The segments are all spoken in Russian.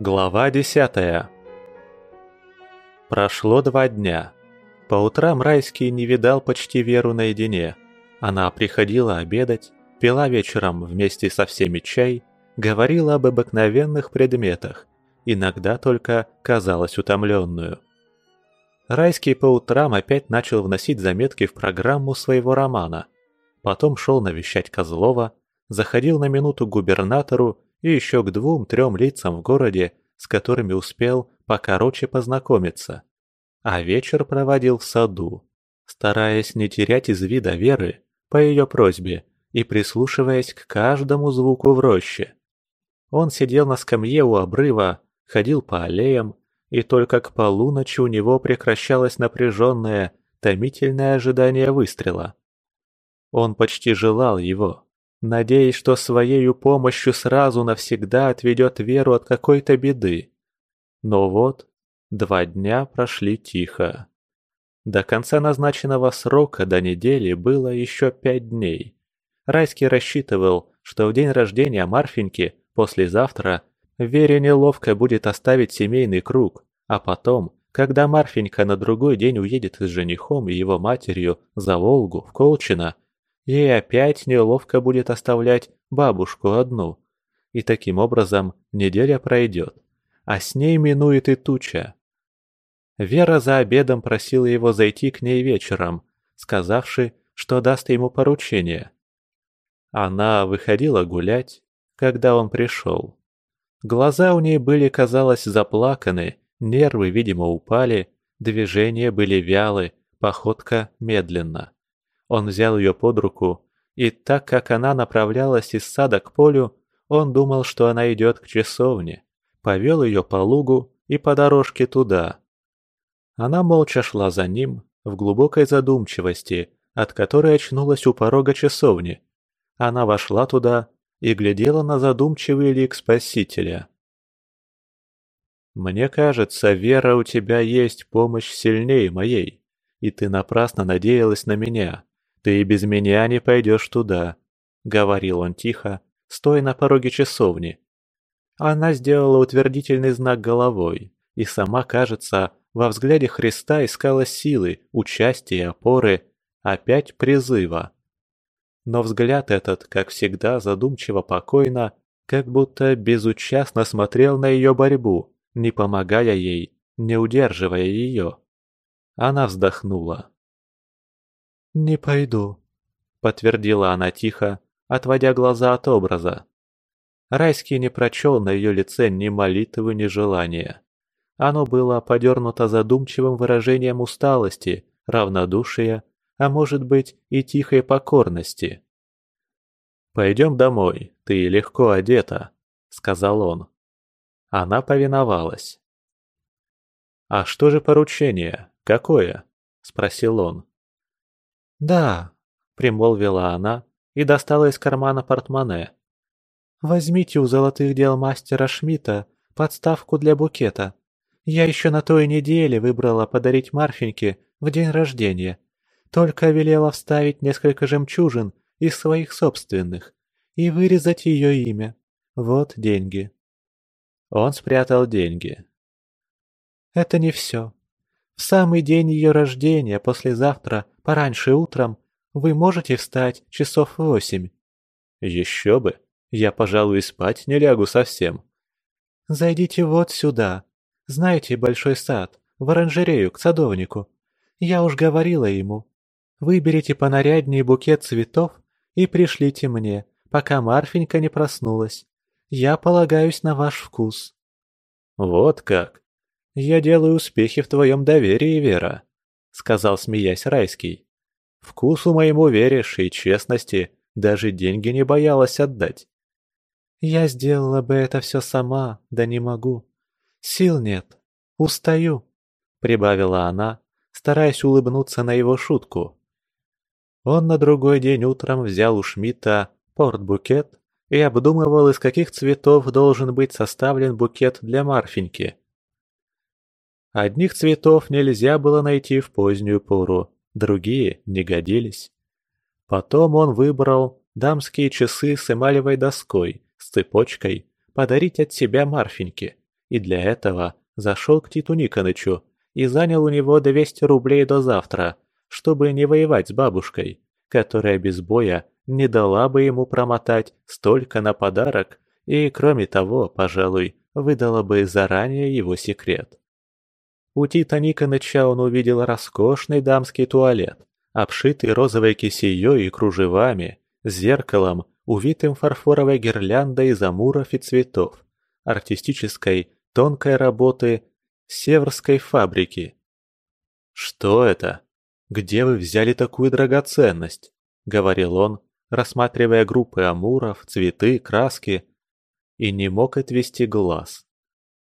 Глава десятая Прошло два дня. По утрам Райский не видал почти Веру наедине. Она приходила обедать, пила вечером вместе со всеми чай, говорила об обыкновенных предметах, иногда только казалась утомленную. Райский по утрам опять начал вносить заметки в программу своего романа. Потом шел навещать Козлова, заходил на минуту к губернатору и еще к двум-трем лицам в городе, с которыми успел покороче познакомиться. А вечер проводил в саду, стараясь не терять из вида Веры по ее просьбе и прислушиваясь к каждому звуку в роще. Он сидел на скамье у обрыва, ходил по аллеям, и только к полуночи у него прекращалось напряженное, томительное ожидание выстрела. Он почти желал его, надеясь, что своею помощью сразу навсегда отведет Веру от какой-то беды. Но вот два дня прошли тихо. До конца назначенного срока до недели было еще пять дней. Райский рассчитывал, что в день рождения Марфеньки, послезавтра, Вере неловко будет оставить семейный круг, а потом, когда Марфенька на другой день уедет с женихом и его матерью за Волгу в Колчино, ей опять неловко будет оставлять бабушку одну. И таким образом неделя пройдет, а с ней минует и туча. Вера за обедом просила его зайти к ней вечером, сказавши, что даст ему поручение. Она выходила гулять, когда он пришел. Глаза у ней были, казалось, заплаканы, нервы, видимо, упали, движения были вялы, походка медленна. Он взял ее под руку, и так как она направлялась из сада к полю, он думал, что она идет к часовне, повел ее по лугу и по дорожке туда. Она молча шла за ним, в глубокой задумчивости, от которой очнулась у порога часовни. Она вошла туда и глядела на задумчивый лик Спасителя. «Мне кажется, Вера, у тебя есть помощь сильнее моей, и ты напрасно надеялась на меня. «Ты и без меня не пойдешь туда», — говорил он тихо, стоя на пороге часовни. Она сделала утвердительный знак головой, и сама, кажется, во взгляде Христа искала силы, участия, опоры, опять призыва. Но взгляд этот, как всегда, задумчиво покойно, как будто безучастно смотрел на ее борьбу, не помогая ей, не удерживая ее. Она вздохнула. «Не пойду», — подтвердила она тихо, отводя глаза от образа. Райский не прочел на ее лице ни молитвы, ни желания. Оно было подернуто задумчивым выражением усталости, равнодушия, а может быть и тихой покорности. «Пойдем домой, ты легко одета», — сказал он. Она повиновалась. «А что же поручение? Какое?» — спросил он. «Да», — примолвила она и достала из кармана портмоне. «Возьмите у золотых дел мастера Шмидта подставку для букета. Я еще на той неделе выбрала подарить Марфеньке в день рождения. Только велела вставить несколько жемчужин из своих собственных и вырезать ее имя. Вот деньги». Он спрятал деньги. «Это не все. В самый день ее рождения, послезавтра, пораньше утром, вы можете встать часов восемь?» «Еще бы! Я, пожалуй, спать не лягу совсем». «Зайдите вот сюда. Знаете большой сад, в оранжерею, к садовнику. Я уж говорила ему. Выберите понаряднее букет цветов и пришлите мне, пока Марфенька не проснулась. Я полагаюсь на ваш вкус». «Вот как!» «Я делаю успехи в твоем доверии, Вера», — сказал, смеясь Райский. «Вкусу моему веришь и честности даже деньги не боялась отдать». «Я сделала бы это все сама, да не могу. Сил нет. Устаю», — прибавила она, стараясь улыбнуться на его шутку. Он на другой день утром взял у Шмидта портбукет и обдумывал, из каких цветов должен быть составлен букет для Марфеньки. Одних цветов нельзя было найти в позднюю пору, другие не годились. Потом он выбрал дамские часы с эмалевой доской, с цепочкой, подарить от себя Марфеньке, и для этого зашел к Титу Никонычу и занял у него 200 рублей до завтра, чтобы не воевать с бабушкой, которая без боя не дала бы ему промотать столько на подарок и, кроме того, пожалуй, выдала бы заранее его секрет. У Тита Никоныча он увидел роскошный дамский туалет, обшитый розовой кисеей и кружевами, зеркалом, увитым фарфоровой гирляндой из амуров и цветов, артистической, тонкой работы северской фабрики. «Что это? Где вы взяли такую драгоценность?» — говорил он, рассматривая группы амуров, цветы, краски, и не мог отвести глаз.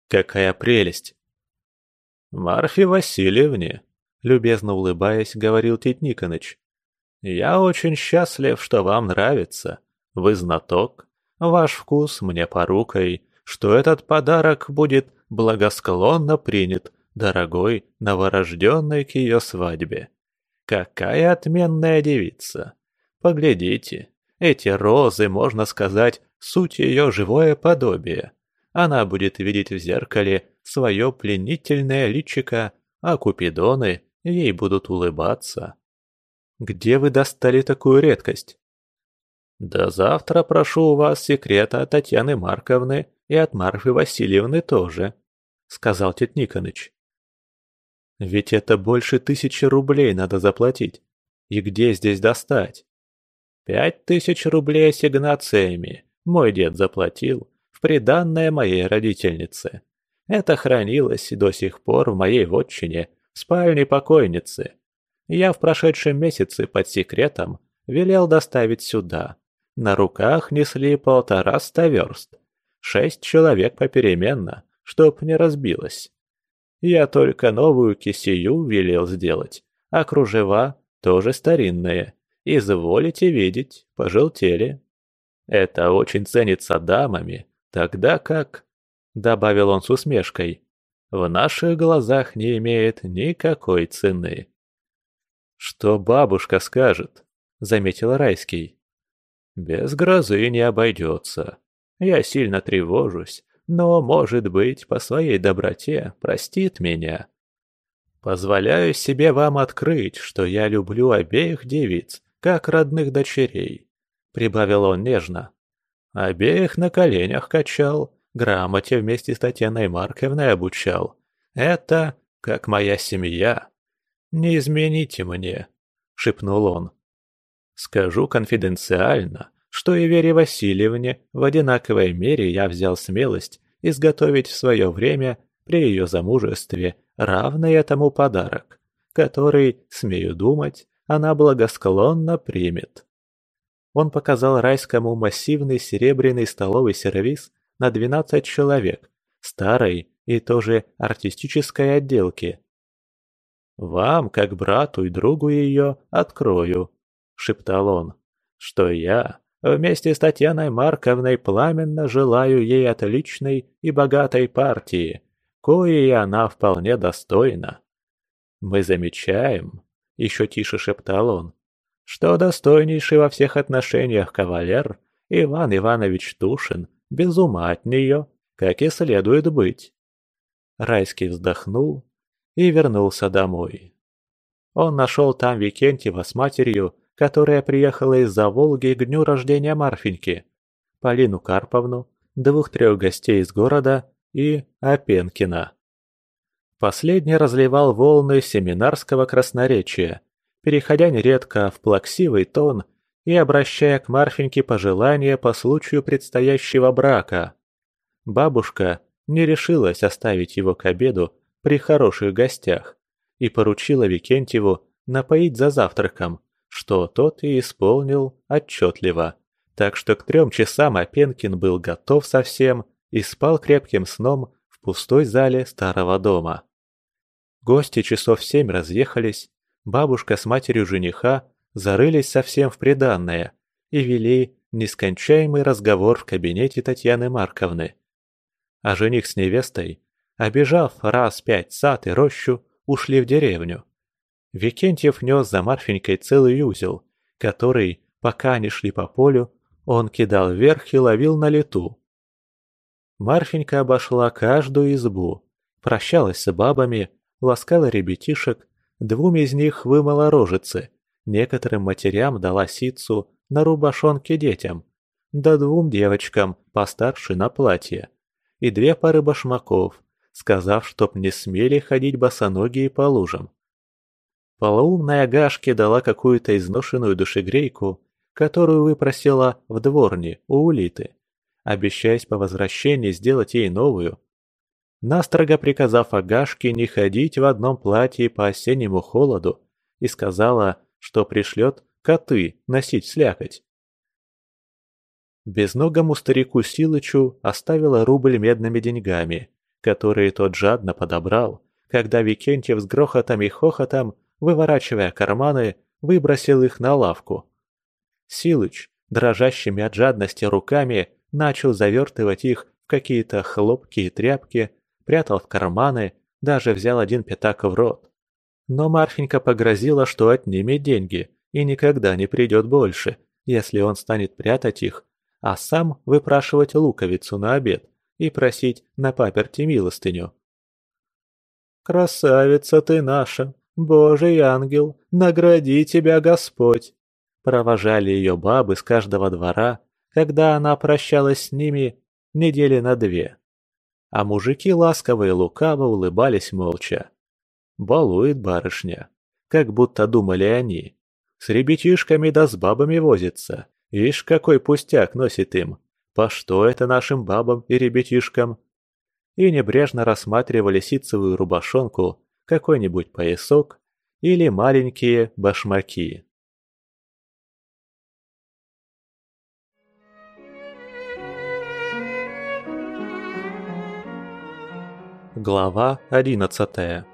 «Какая прелесть!» «Марфе Васильевне», — любезно улыбаясь, говорил Тит Никоныч, «я очень счастлив, что вам нравится. Вы знаток, ваш вкус мне порукой, что этот подарок будет благосклонно принят дорогой новорожденной к ее свадьбе. Какая отменная девица! Поглядите, эти розы, можно сказать, суть ее живое подобие. Она будет видеть в зеркале свое пленительное личико, а купидоны ей будут улыбаться. Где вы достали такую редкость? До завтра прошу у вас секрета от Татьяны Марковны и от Марфы Васильевны тоже, сказал Тит Никоныч. Ведь это больше тысячи рублей надо заплатить. И где здесь достать? Пять тысяч рублей ассигнациями мой дед заплатил в приданное моей родительнице. Это хранилось до сих пор в моей вотчине, в спальне покойницы. Я в прошедшем месяце под секретом велел доставить сюда. На руках несли полтораста верст. Шесть человек попеременно, чтоб не разбилось. Я только новую кисею велел сделать, а кружева тоже старинные. Изволите видеть, пожелтели. Это очень ценится дамами, тогда как добавил он с усмешкой, в наших глазах не имеет никакой цены. «Что бабушка скажет?» — заметил Райский. «Без грозы не обойдется. Я сильно тревожусь, но, может быть, по своей доброте простит меня. Позволяю себе вам открыть, что я люблю обеих девиц, как родных дочерей», — прибавил он нежно. «Обеих на коленях качал, грамоте вместе с Татьяной Марковной обучал. Это как моя семья. Не измените мне, шепнул он. Скажу конфиденциально, что и Вере Васильевне в одинаковой мере я взял смелость изготовить в свое время при ее замужестве равный этому подарок, который, смею думать, она благосклонно примет. Он показал райскому массивный серебряный столовый сервиз на 12 человек, старой и тоже артистической отделки. «Вам, как брату и другу ее, открою», — шептал он, — «что я вместе с Татьяной Марковной пламенно желаю ей отличной и богатой партии, коей она вполне достойна. Мы замечаем, — еще тише шептал он, — что достойнейший во всех отношениях кавалер Иван Иванович Тушин без ума от нее, как и следует быть. Райский вздохнул и вернулся домой. Он нашел там Викентьева с матерью, которая приехала из-за Волги к дню рождения Марфеньки, Полину Карповну, двух-трех гостей из города и Опенкина. Последний разливал волны семинарского красноречия, переходя нередко в плаксивый тон и обращая к Марфеньке пожелания по случаю предстоящего брака. Бабушка не решилась оставить его к обеду при хороших гостях и поручила Викентьеву напоить за завтраком, что тот и исполнил отчетливо. Так что к трем часам Опенкин был готов совсем и спал крепким сном в пустой зале старого дома. Гости часов семь разъехались, бабушка с матерью жениха зарылись совсем в приданное и вели нескончаемый разговор в кабинете Татьяны Марковны. А жених с невестой, обежав раз пять сад и рощу, ушли в деревню. Викентьев нес за Марфенькой целый узел, который, пока они шли по полю, он кидал вверх и ловил на лету. Марфенька обошла каждую избу, прощалась с бабами, ласкала ребятишек, двум из них вымыла рожицы, некоторым матерям дала ситцу на рубашонке детям, да двум девочкам, постарше на платье, и две пары башмаков, сказав, чтоб не смели ходить босоногие по лужам. Полоумная Гашке дала какую-то изношенную душегрейку, которую выпросила в дворне у Улиты, обещаясь по возвращении сделать ей новую. Настрого приказав Агашке не ходить в одном платье по осеннему холоду, и сказала, что пришлет коты носить слякоть. Безногому старику Силычу оставила рубль медными деньгами, которые тот жадно подобрал, когда Викентьев с грохотом и хохотом выворачивая карманы, выбросил их на лавку. Силыч, дрожащими от жадности руками, начал завертывать их в какие-то хлопки и тряпки, прятал в карманы, даже взял один пятак в рот. Но Марфенька погрозила, что отнимет деньги и никогда не придет больше, если он станет прятать их, а сам выпрашивать луковицу на обед и просить на паперти милостыню. «Красавица ты наша!» «Божий ангел, награди тебя Господь!» Провожали ее бабы с каждого двора, когда она прощалась с ними недели на две. А мужики ласково и лукаво улыбались молча. Балует барышня, как будто думали они. С ребятишками да с бабами возится. Ишь, какой пустяк носит им. По что это нашим бабам и ребятишкам? И небрежно рассматривали ситцевую рубашонку какой-нибудь поясок или маленькие башмаки. Глава одиннадцатая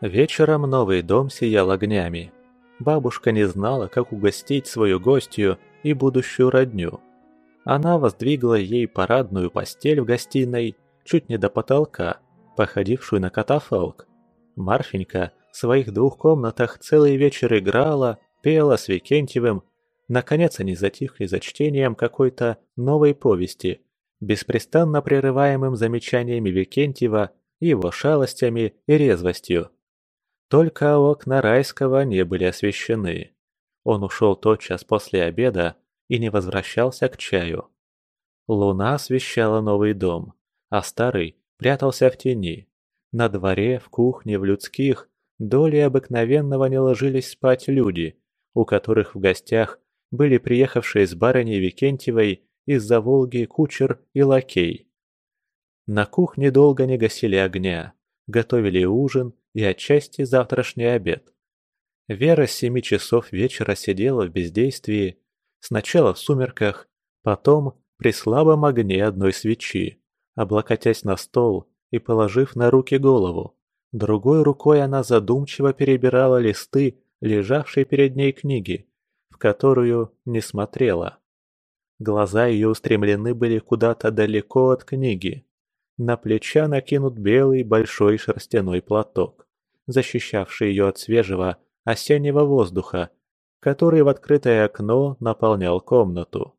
Вечером новый дом сиял огнями. Бабушка не знала, как угостить свою гостью и будущую родню. Она воздвигла ей парадную постель в гостиной чуть не до потолка, походившую на катафалк. Марфенька в своих двух комнатах целый вечер играла, пела с Викентьевым. Наконец они затихли за чтением какой-то новой повести, беспрестанно прерываемым замечаниями Викентьева, его шалостями и резвостью. Только окна райского не были освещены. Он ушел тотчас после обеда и не возвращался к чаю. Луна освещала новый дом, а старый прятался в тени. На дворе, в кухне, в людских долей обыкновенного не ложились спать люди, у которых в гостях были приехавшие с барыней Викентьевой из-за Волги кучер и лакей. На кухне долго не гасили огня, готовили ужин и отчасти завтрашний обед. Вера с семи часов вечера сидела в бездействии, сначала в сумерках, потом при слабом огне одной свечи облокотясь на стол и положив на руки голову. Другой рукой она задумчиво перебирала листы, лежавшие перед ней книги, в которую не смотрела. Глаза ее устремлены были куда-то далеко от книги. На плеча накинут белый большой шерстяной платок, защищавший ее от свежего осеннего воздуха, который в открытое окно наполнял комнату.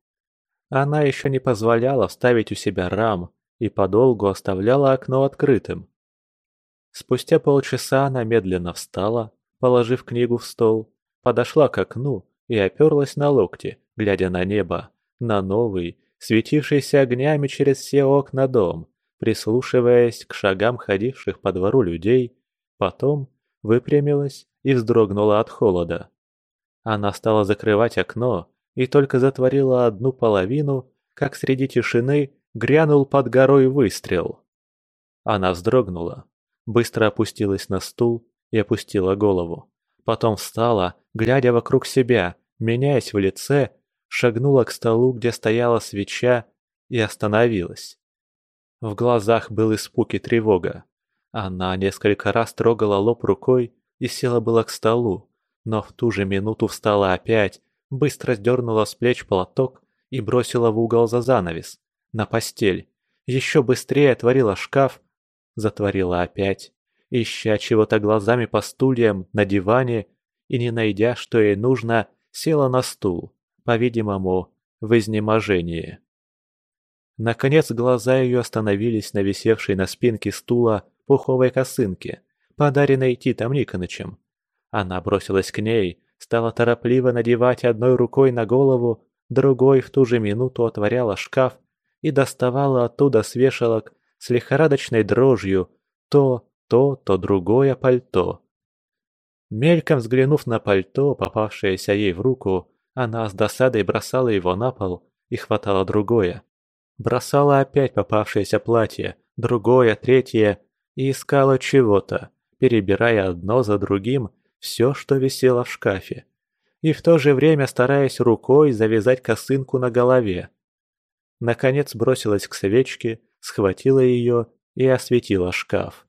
Она еще не позволяла вставить у себя рам, и подолгу оставляла окно открытым. Спустя полчаса она медленно встала, положив книгу в стол, подошла к окну и оперлась на локти, глядя на небо, на новый, светившийся огнями через все окна дом, прислушиваясь к шагам ходивших по двору людей, потом выпрямилась и вздрогнула от холода. Она стала закрывать окно и только затворила одну половину, как среди тишины грянул под горой выстрел. Она вздрогнула, быстро опустилась на стул и опустила голову. Потом встала, глядя вокруг себя, меняясь в лице, шагнула к столу, где стояла свеча, и остановилась. В глазах был испуг и тревога. Она несколько раз трогала лоб рукой и села было к столу, но в ту же минуту встала опять, быстро сдернула с плеч платок и бросила в угол за занавес, на постель, еще быстрее отворила шкаф, затворила опять, ища чего-то глазами по стульям, на диване, и не найдя, что ей нужно, села на стул, по-видимому, в изнеможении. Наконец глаза ее остановились на висевшей на спинке стула пуховой косынке, подаренной Титом Никонычем. Она бросилась к ней, стала торопливо надевать одной рукой на голову, другой в ту же минуту отворяла шкаф и доставала оттуда с вешалок с лихорадочной дрожью то, то, то другое пальто. Мельком взглянув на пальто, попавшееся ей в руку, она с досадой бросала его на пол и хватала другое. Бросала опять попавшееся платье, другое, третье, и искала чего-то, перебирая одно за другим все, что висело в шкафе, и в то же время стараясь рукой завязать косынку на голове. Наконец бросилась к свечке, схватила ее и осветила шкаф.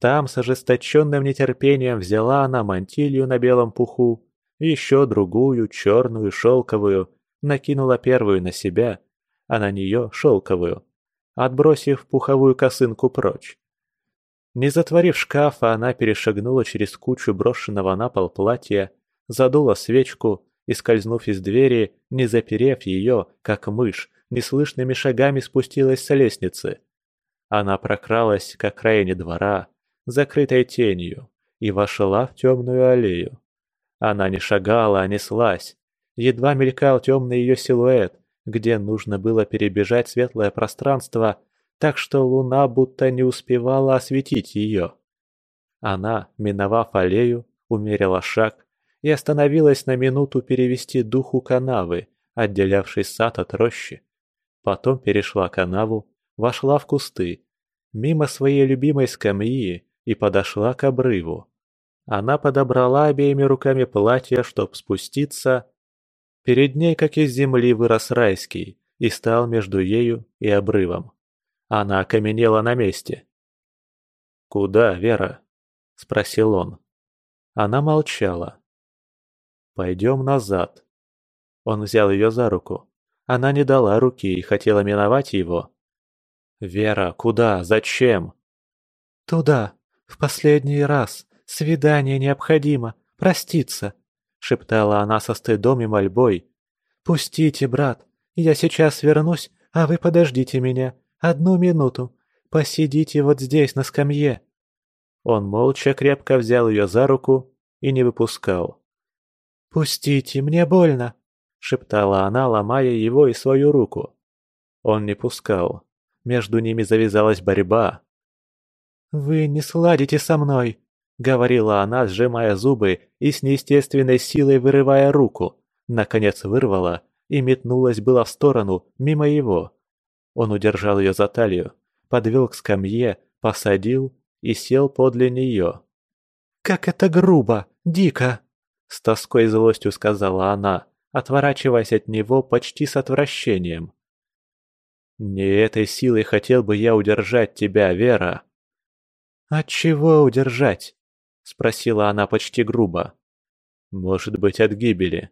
Там с ожесточенным нетерпением взяла она мантилью на белом пуху, еще другую, черную, шелковую, накинула первую на себя, а на нее шелковую, отбросив пуховую косынку прочь. Не затворив шкафа, она перешагнула через кучу брошенного на пол платья, задула свечку и, скользнув из двери, не заперев ее, как мышь, неслышными шагами спустилась с лестницы. Она прокралась к окраине двора, закрытой тенью, и вошла в темную аллею. Она не шагала, а неслась. Едва мелькал темный ее силуэт, где нужно было перебежать светлое пространство – так что луна будто не успевала осветить ее. Она, миновав аллею, умерила шаг и остановилась на минуту перевести дух у канавы, отделявшей сад от рощи. Потом перешла канаву, вошла в кусты, мимо своей любимой скамьи и подошла к обрыву. Она подобрала обеими руками платье, чтоб спуститься. Перед ней, как из земли, вырос райский и стал между ею и обрывом. Она окаменела на месте. «Куда, Вера?» – спросил он. Она молчала. «Пойдем назад». Он взял ее за руку. Она не дала руки и хотела миновать его. «Вера, куда? Зачем?» «Туда. В последний раз. Свидание необходимо. Проститься», — шептала она со стыдом и мольбой. «Пустите, брат. Я сейчас вернусь, а вы подождите меня. Одну минуту. Посидите вот здесь, на скамье». Он молча крепко взял ее за руку и не выпускал. «Пустите, мне больно», — шептала она, ломая его и свою руку. Он не пускал. Между ними завязалась борьба. «Вы не сладите со мной», — говорила она, сжимая зубы и с неестественной силой вырывая руку. Наконец вырвала и метнулась была в сторону, мимо его. Он удержал ее за талию, подвел к скамье, посадил и сел подле нее. «Как это грубо! Дико!» С тоской и злостью сказала она, отворачиваясь от него почти с отвращением. «Не этой силой хотел бы я удержать тебя, Вера». «От чего удержать?» — спросила она почти грубо. «Может быть, от гибели».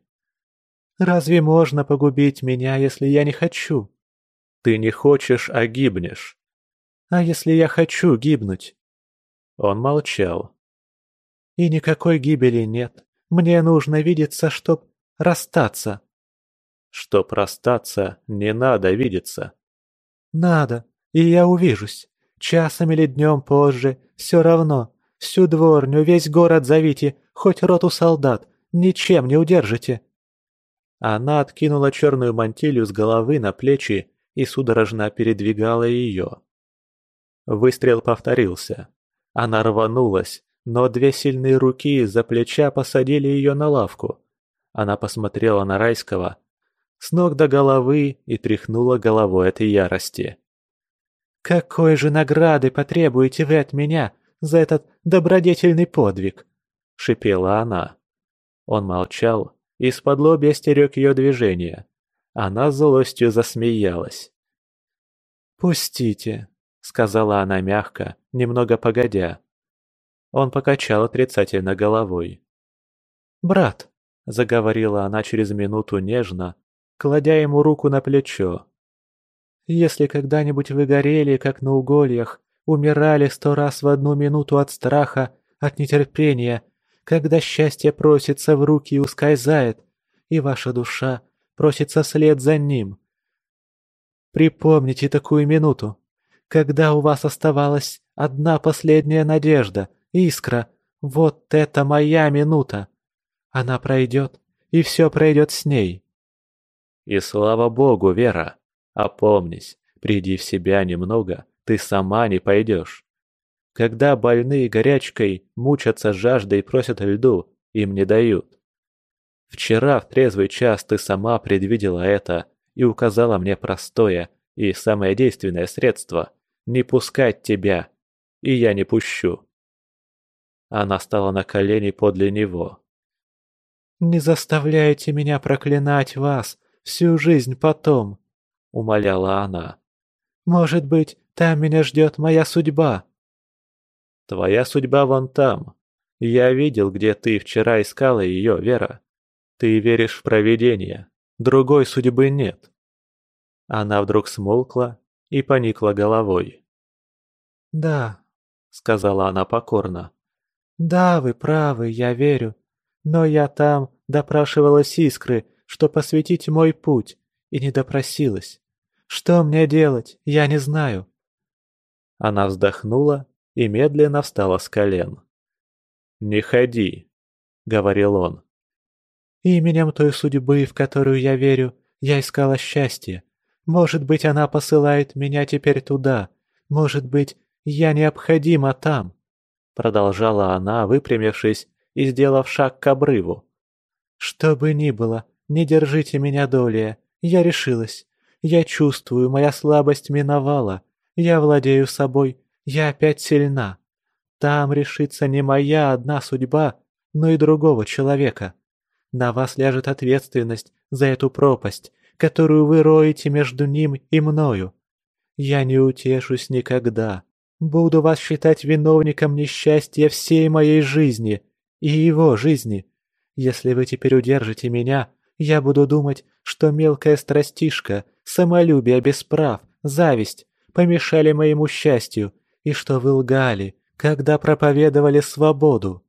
«Разве можно погубить меня, если я не хочу?» Ты не хочешь, а гибнешь. А если я хочу гибнуть? Он молчал. И никакой гибели нет. Мне нужно видеться, чтоб расстаться. Чтоб расстаться, не надо видеться. Надо, и я увижусь. Часом или днем позже, все равно. Всю дворню, весь город зовите, хоть роту солдат, ничем не удержите. Она откинула черную мантилью с головы на плечи и судорожно передвигала ее. Выстрел повторился. Она рванулась, но две сильные руки из-за плеча посадили ее на лавку. Она посмотрела на Райского с ног до головы и тряхнула головой от ярости. «Какой же награды потребуете вы от меня за этот добродетельный подвиг?» — шипела она. Он молчал и с-под лобья стерег ее движения. Она злостью засмеялась. «Пустите», — сказала она мягко, немного погодя. Он покачал отрицательно головой. «Брат», — заговорила она через минуту нежно, кладя ему руку на плечо. «Если когда-нибудь вы горели, как на угольях, умирали сто раз в одну минуту от страха, от нетерпения, когда счастье просится в руки и ускользает, и ваша душа просится вслед за ним. припомните такую минуту, когда у вас оставалась одна последняя надежда, искра. Вот это моя минута. Она пройдет, и все пройдет с ней. И слава богу, Вера, опомнись, приди в себя немного, ты сама не пойдешь. Когда больные горячкой мучатся жаждой и просят льду, им не дают. Вчера в трезвый час ты сама предвидела это и указала мне простое и самое действенное средство – не пускать тебя, и я не пущу. Она стала на колени подле него. «Не заставляйте меня проклинать вас всю жизнь потом», — умоляла она. «Может быть, там меня ждет моя судьба». «Твоя судьба вон там. Я видел, где ты вчера искала ее, Вера. Ты веришь в провидение. Другой судьбы нет». Она вдруг смолкла и поникла головой. «Да», — сказала она покорно. «Да, вы правы, я верю. Но я там допрашивалась искры, что посвятить мой путь, и не допросилась. Что мне делать, я не знаю». Она вздохнула и медленно встала с колен. «Не ходи», — говорил он. Именем той судьбы, в которую я верю, я искала счастье. Может быть, она посылает меня теперь туда. Может быть, я необходима там. Продолжала она, выпрямившись и сделав шаг к обрыву. Что бы ни было, не держите меня долее. Я решилась. Я чувствую, моя слабость миновала. Я владею собой. Я опять сильна. Там решится не моя одна судьба, но и другого человека. На вас ляжет ответственность за эту пропасть, которую вы роете между ним и мною. Я не утешусь никогда. Буду вас считать виновником несчастья всей моей жизни и его жизни. Если вы теперь удержите меня, я буду думать, что мелкая страстишка, самолюбие без прав, зависть помешали моему счастью, и что вы лгали, когда проповедовали свободу.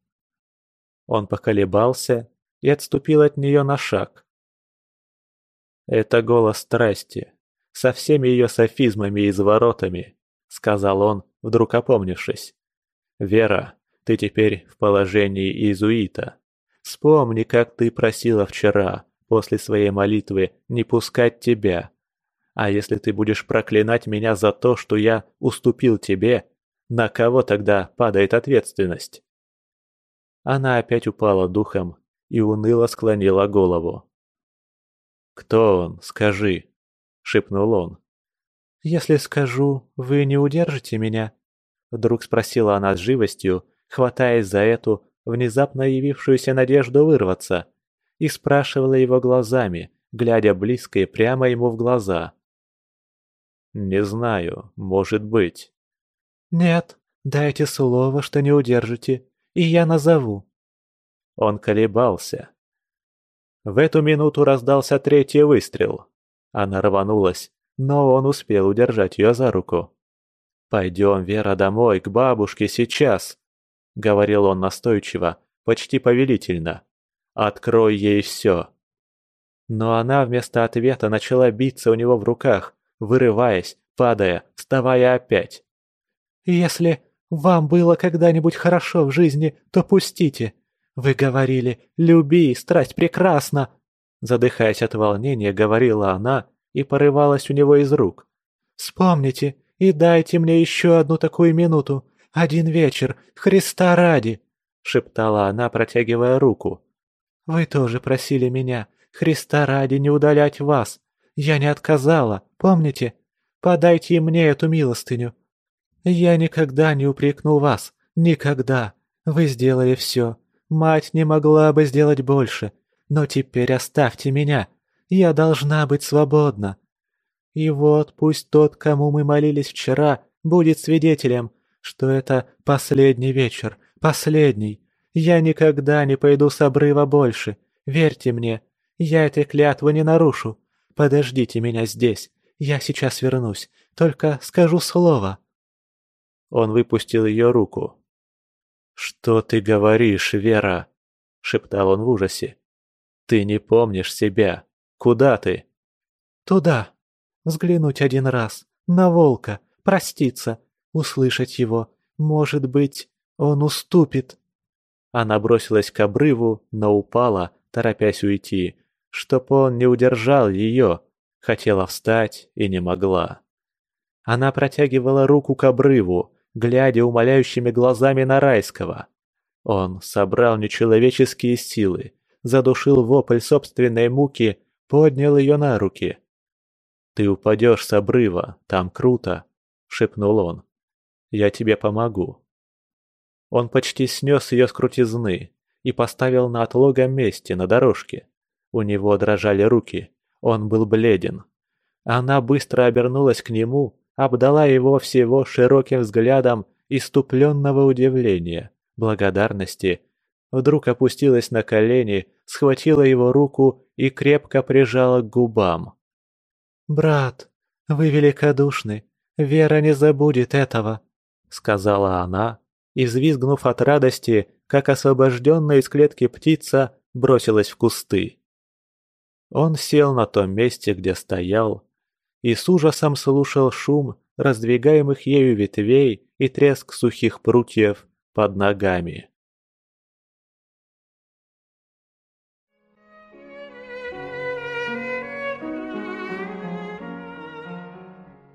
Он поколебался и отступил от нее на шаг. «Это голос страсти, со всеми ее софизмами и изворотами», — сказал он, вдруг опомнившись. «Вера, ты теперь в положении иезуита. Вспомни, как ты просила вчера, после своей молитвы, не пускать тебя. А если ты будешь проклинать меня за то, что я уступил тебе, на кого тогда падает ответственность?» Она опять упала духом и уныло склонила голову. «Кто он, скажи?» — шепнул он. «Если скажу, вы не удержите меня?» Вдруг спросила она с живостью, хватаясь за эту внезапно явившуюся надежду вырваться, и спрашивала его глазами, глядя близко и прямо ему в глаза. «Не знаю, может быть». «Нет, дайте слово, что не удержите, и я назову». Он колебался. В эту минуту раздался третий выстрел. Она рванулась, но он успел удержать ее за руку. «Пойдем, Вера, домой, к бабушке, сейчас!» — говорил он настойчиво, почти повелительно. «Открой ей все!» Но она вместо ответа начала биться у него в руках, вырываясь, падая, вставая опять. «Если вам было когда-нибудь хорошо в жизни, то пустите. «Вы говорили, люби, страсть прекрасна!» Задыхаясь от волнения, говорила она и порывалась у него из рук. «Вспомните и дайте мне еще одну такую минуту, один вечер, Христа ради!» Шептала она, протягивая руку. «Вы тоже просили меня, Христа ради, не удалять вас. Я не отказала, помните? Подайте мне эту милостыню. Я никогда не упрекну вас, никогда. Вы сделали все, Мать не могла бы сделать больше, но теперь оставьте меня. Я должна быть свободна. И вот пусть тот, кому мы молились вчера, будет свидетелем, что это последний вечер, последний. Я никогда не пойду с обрыва больше. Верьте мне, я этой клятвы не нарушу. Подождите меня здесь, я сейчас вернусь, только скажу слово». Он выпустил ее руку. «Что ты говоришь, Вера?» — шептал он в ужасе. «Ты не помнишь себя. Куда ты?» «Туда, взглянуть один раз, на волка, проститься, услышать его. Может быть, он уступит. Она бросилась к обрыву, но упала, торопясь уйти, чтоб он не удержал ее. Хотела встать и не могла. Она протягивала руку к обрыву, глядя умоляющими глазами на Райского. Он собрал нечеловеческие силы, задушил вопль собственной муки, поднял ее на руки. «Ты упадешь с обрыва, там круто», — шепнул он. «Я тебе помогу». Он почти снес ее с крутизны и поставил на отлогом месте на дорожке. У него дрожали руки, он был бледен. Она быстро обернулась к нему, обдала его всего широким взглядом иступленного удивления, благодарности. Вдруг опустилась на колени, схватила его руку и крепко прижала к губам. «Брат, вы великодушны, Вера не забудет этого», — сказала она, и, взвизгнув от радости, как освобожденная из клетки птица, бросилась в кусты. Он сел на том месте, где стоял, и с ужасом слушал шум раздвигаемых ею ветвей и треск сухих прутьев под ногами.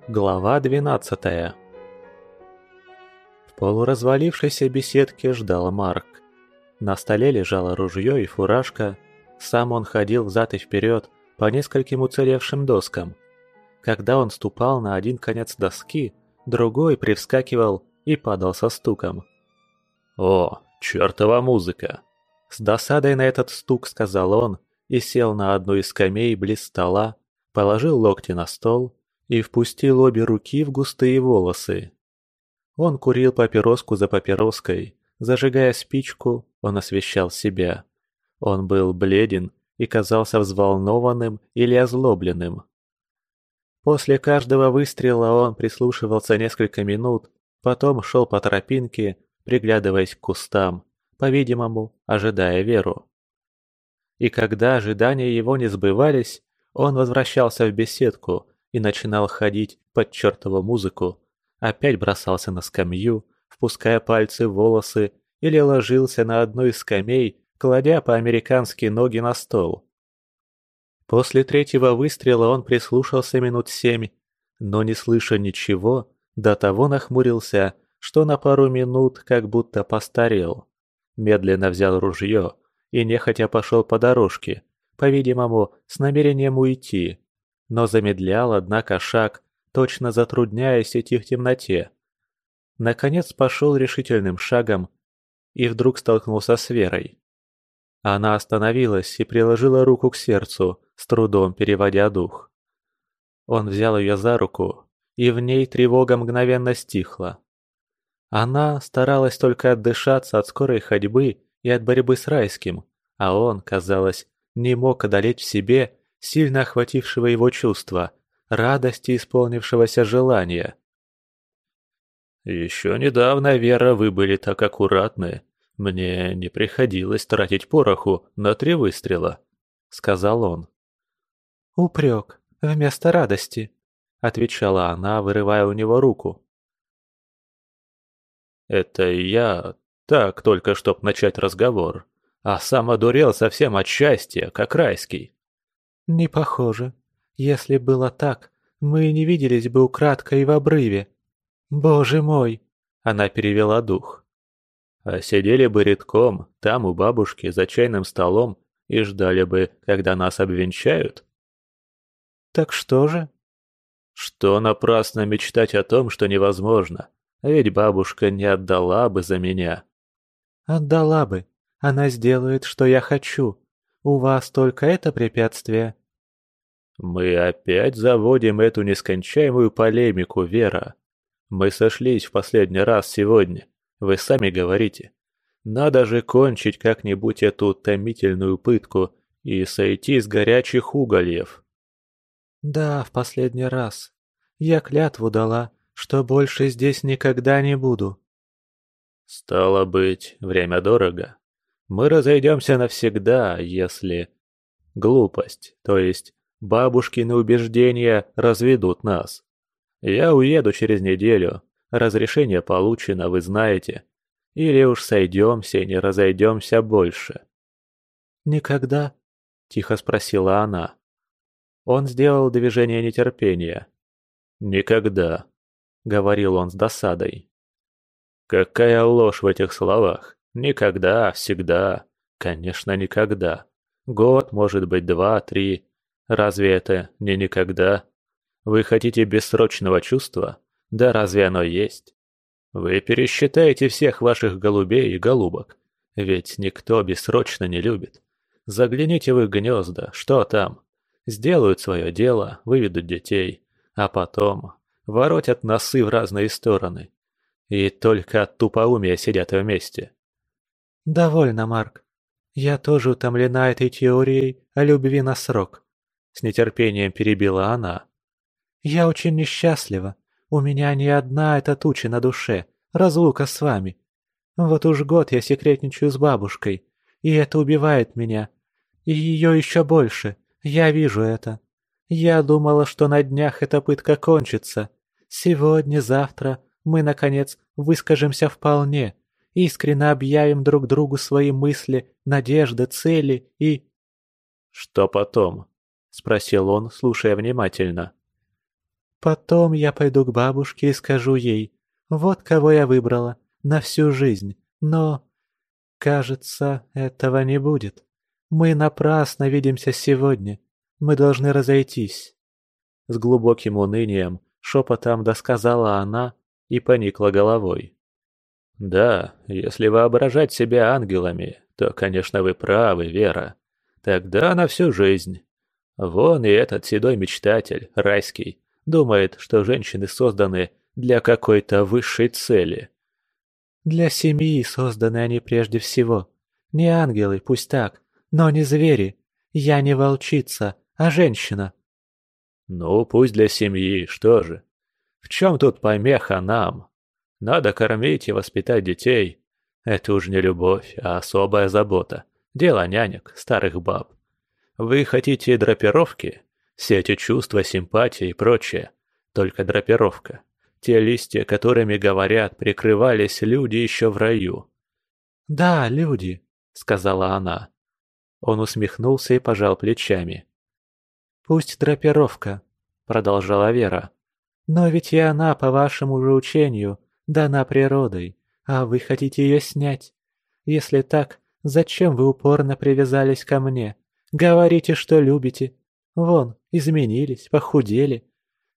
Глава двенадцатая В полуразвалившейся беседке ждал Марк. На столе лежало ружье и фуражка. Сам он ходил взад и вперед по нескольким уцелевшим доскам. Когда он ступал на один конец доски, другой привскакивал и падал со стуком. «О, чертова музыка!» С досадой на этот стук сказал он и сел на одну из скамей близ стола, положил локти на стол и впустил обе руки в густые волосы. Он курил папироску за папироской, зажигая спичку, он освещал себя. Он был бледен и казался взволнованным или озлобленным. После каждого выстрела он прислушивался несколько минут, потом шел по тропинке, приглядываясь к кустам, по-видимому, ожидая Веру. И когда ожидания его не сбывались, он возвращался в беседку и начинал ходить под чертову музыку, опять бросался на скамью, впуская пальцы в волосы или ложился на одну из скамей, кладя по-американски ноги на стол. После третьего выстрела он прислушался минут семь, но не слыша ничего, до того нахмурился, что на пару минут как будто постарел. Медленно взял ружье и нехотя пошел по дорожке, по-видимому, с намерением уйти, но замедлял, однако, шаг, точно затрудняясь идти в темноте. Наконец пошел решительным шагом и вдруг столкнулся с Верой. Она остановилась и приложила руку к сердцу, с трудом переводя дух. Он взял ее за руку, и в ней тревога мгновенно стихла. Она старалась только отдышаться от скорой ходьбы и от борьбы с райским, а он, казалось, не мог одолеть в себе сильно охватившего его чувства, радости исполнившегося желания. «Еще недавно, Вера, вы были так аккуратны. Мне не приходилось тратить пороху на три выстрела», — сказал он. «Упрек вместо радости», — отвечала она, вырывая у него руку. «Это я так только, чтоб начать разговор, а сам одурел совсем от счастья, как райский». «Не похоже. Если было так, мы не виделись бы украдкой в обрыве. Боже мой!» Она перевела дух. «А сидели бы редком, там у бабушки, за чайным столом, и ждали бы, когда нас обвенчают?» «Так что же?» «Что напрасно мечтать о том, что невозможно, ведь бабушка не отдала бы за меня». «Отдала бы. Она сделает, что я хочу. У вас только это препятствие». «Мы опять заводим эту нескончаемую полемику, Вера. Мы сошлись в последний раз сегодня. Вы сами говорите. Надо же кончить как-нибудь эту томительную пытку и сойти с горячих угольев». «Да, в последний раз. Я клятву дала, что больше здесь никогда не буду». «Стало быть, время дорого. Мы разойдемся навсегда, если...» «Глупость, то есть Бабушкины убеждения разведут нас. Я уеду через неделю. Разрешение получено, вы знаете. Или уж сойдемся и не разойдемся больше. «Никогда?» – тихо спросила она. Он сделал движение нетерпения. «Никогда», — говорил он с досадой. «Какая ложь в этих словах! Никогда, всегда, конечно, никогда. Год, может быть, два, три. Разве это не никогда? Вы хотите бессрочного чувства? Да разве оно есть? Вы пересчитаете всех ваших голубей и голубок, ведь никто бессрочно не любит. Загляните в их гнезда, что там? Сделают свое дело, выведут детей, а потом воротят носы в разные стороны. И только от тупоумия сидят вместе. «Довольно, Марк. Я тоже утомлена этой теорией о любви на срок», — с нетерпением перебила она. «Я очень несчастлива. У меня не одна эта туча на душе, разлука с вами. Вот уж год я секретничаю с бабушкой, и это убивает меня. И ее еще больше, я вижу это. Я думала, что на днях эта пытка кончится. Сегодня, завтра мы, наконец, выскажемся вполне, искренне объявим друг другу свои мысли, надежды, цели и... «Что потом?» — спросил он, слушая внимательно. «Потом я пойду к бабушке и скажу ей, вот кого я выбрала на всю жизнь, но... Кажется, этого не будет». Мы напрасно видимся сегодня. Мы должны разойтись. С глубоким унынием шепотом досказала она и поникла головой. Да, если воображать себя ангелами, то, конечно, вы правы, Вера. Тогда на всю жизнь. Вон и этот седой мечтатель, райский, думает, что женщины созданы для какой-то высшей цели. Для семьи созданы они прежде всего. Не ангелы, пусть так, но не звери. Я не волчица, а женщина. Ну, пусть для семьи, что же. В чем тут помеха нам? Надо кормить и воспитать детей. Это уж не любовь, а особая забота. Дело нянек, старых баб. Вы хотите драпировки? Все эти чувства, симпатии и прочее. Только драпировка. Те листья, которыми говорят, прикрывались люди еще в раю. «Да, люди», — сказала она. Он усмехнулся и пожал плечами. «Пусть драпировка», — продолжала Вера. «Но ведь и она, по вашему же учению, дана природой, а вы хотите ее снять. Если так, зачем вы упорно привязались ко мне? Говорите, что любите. Вон, изменились, похудели.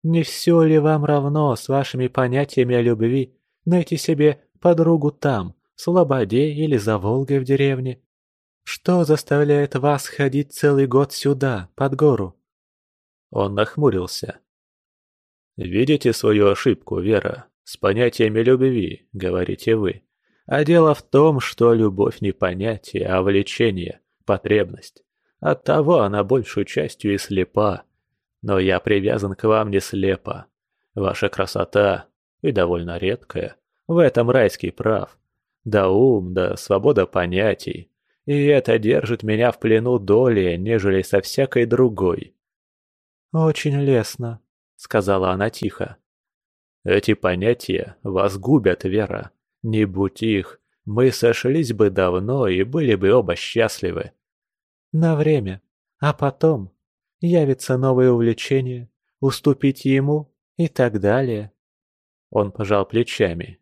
Не все ли вам равно с вашими понятиями о любви найти себе подругу там, в Слободе или за Волгой в деревне? Что заставляет вас ходить целый год сюда, под гору?» Он нахмурился. «Видите свою ошибку, Вера? С понятиями любви, говорите вы. А дело в том, что любовь не понятие, а влечение, потребность. Оттого она большую частью и слепа. Но я привязан к вам не слепо. Ваша красота, и довольно редкая, в этом райский прав. Да ум, да свобода понятий, и это держит меня в плену долей, нежели со всякой другой. «Очень лестно», — сказала она тихо. «Эти понятия вас губят, Вера. Не будь их, мы сошлись бы давно и были бы оба счастливы». «На время. А потом явится новое увлечение, уступить ему и так далее». Он пожал плечами.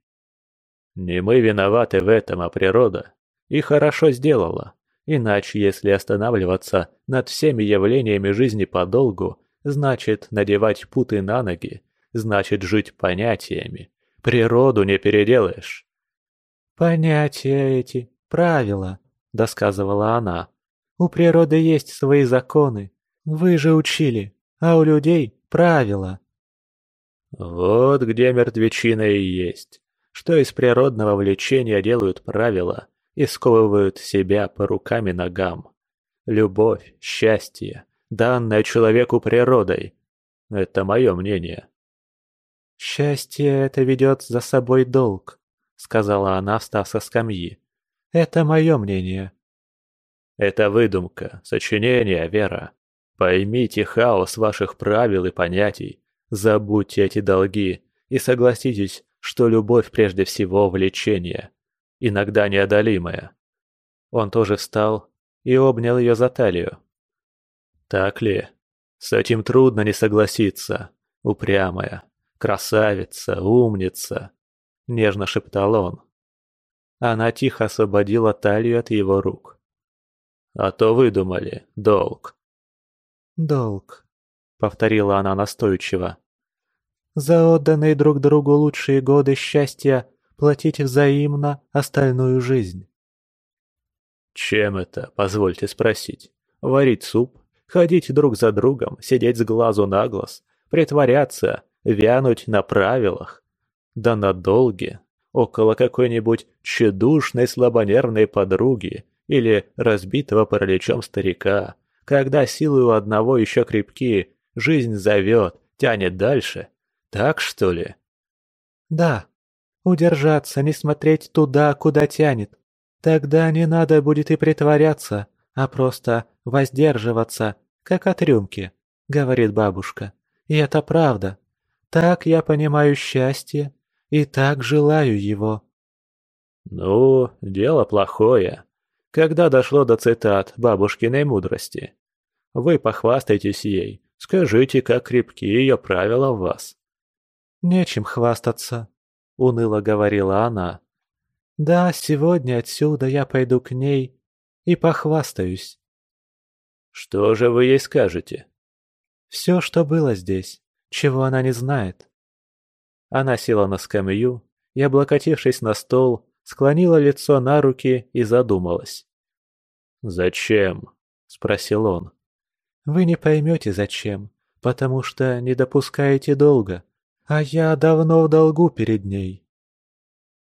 «Не мы виноваты в этом, а природа. И хорошо сделала. Иначе, если останавливаться над всеми явлениями жизни подолгу, значит надевать путы на ноги, значит жить понятиями. Природу не переделаешь. «Понятия эти, правила», — досказывала она. «У природы есть свои законы. Вы же учили, а у людей правила». Вот где мертвечина и есть. Что из природного влечения делают правила, и сковывают себя по рукам и ногам. Любовь, счастье, данное человеку природой. Это мое мнение. «Счастье это ведет за собой долг», — сказала она, встав со скамьи. «Это мое мнение». «Это выдумка, сочинение, Вера. Поймите хаос ваших правил и понятий, забудьте эти долги и согласитесь, что любовь прежде всего влечение, иногда неодолимое. Он тоже встал и обнял ее за талию. Так ли? С этим трудно не согласиться, упрямая, красавица, умница, нежно шептал он. Она тихо освободила талию от его рук. «А то выдумали, долг». «Долг», — повторила она настойчиво. «За отданные друг другу лучшие годы счастья платить взаимно остальную жизнь». «Чем это, позвольте спросить? Варить суп? Ходить друг за другом, сидеть с глазу на глаз, притворяться, вянуть на правилах? Да на долге, около какой-нибудь тщедушной слабонервной подруги или разбитого параличом старика, когда силы у одного еще крепкие, жизнь зовет, тянет дальше. Так что ли? Да. Удержаться, не смотреть туда, куда тянет. Тогда не надо будет и притворяться, а просто воздерживаться, как от рюмки, говорит бабушка. И это правда. Так я понимаю счастье и так желаю его». «Ну, дело плохое. Когда дошло до цитат бабушкиной мудрости? Вы похвастайтесь ей, скажите, как крепки ее правила в вас». «Нечем хвастаться», — уныло говорила она. «Да, сегодня отсюда я пойду к ней и похвастаюсь». «Что же вы ей скажете?» «Все, что было здесь, чего она не знает. Она села на скамью и, облокотившись на стол, склонила лицо на руки и задумалась. «Зачем?» – спросил он. «Вы не поймете, зачем, потому что не допускаете долга, а я давно в долгу перед ней».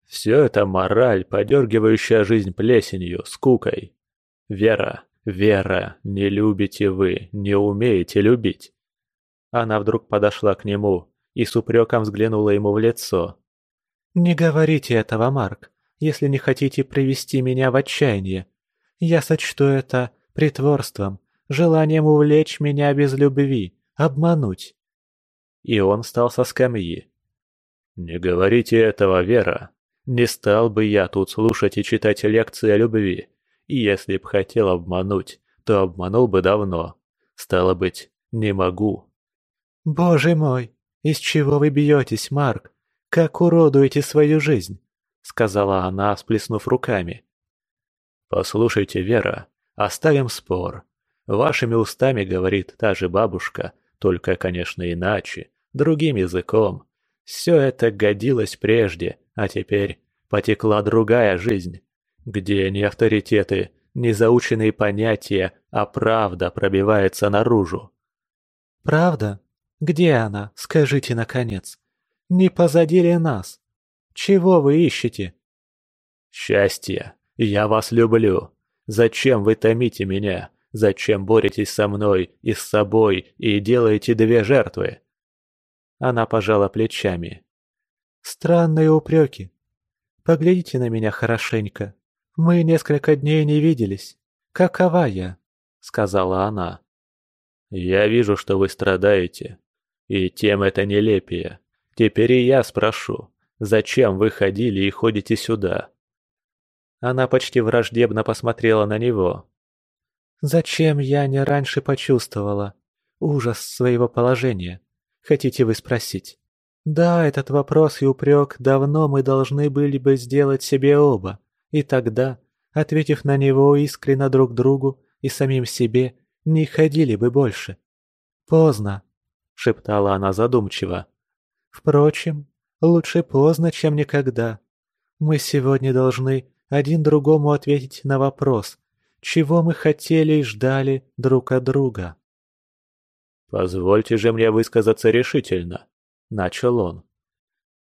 «Все это мораль, подергивающая жизнь плесенью, скукой. Вера, Вера, не любите вы, не умеете любить». Она вдруг подошла к нему и с упреком взглянула ему в лицо. «Не говорите этого, Марк, если не хотите привести меня в отчаяние. Я сочту это притворством, желанием увлечь меня без любви, обмануть». И он встал со скамьи. «Не говорите этого, Вера. Не стал бы я тут слушать и читать лекции о любви. И если б хотел обмануть, то обманул бы давно. Стало быть, не могу». «Боже мой, «Из чего вы бьетесь, Марк? Как уродуете свою жизнь?» — сказала она, сплеснув руками. «Послушайте, Вера, оставим спор. Вашими устами говорит та же бабушка, только, конечно, иначе, другим языком. Все это годилось прежде, а теперь потекла другая жизнь, где не авторитеты, не заученные понятия, а правда пробивается наружу. «Правда?» Где она, скажите наконец? Не позади ли нас? Чего вы ищете?» «Счастье. Я вас люблю. Зачем вы томите меня? Зачем боретесь со мной и с собой и делаете две жертвы?» Она пожала плечами. «Странные упреки. Поглядите на меня хорошенько. Мы несколько дней не виделись. Какова я?» — сказала она. «Я вижу, что вы страдаете. И тем это нелепее. Теперь и я спрошу, зачем вы ходили и ходите сюда?» Она почти враждебно посмотрела на него. «Зачем я не раньше почувствовала? Ужас своего положения. Хотите вы спросить? Да, этот вопрос и упрек давно мы должны были бы сделать себе оба. И тогда, ответив на него искренно друг другу и самим себе, не ходили бы больше. Поздно, — шептала она задумчиво. «Впрочем, лучше поздно, чем никогда. Мы сегодня должны один другому ответить на вопрос, чего мы хотели и ждали друг от друга». «Позвольте же мне высказаться решительно», — начал он.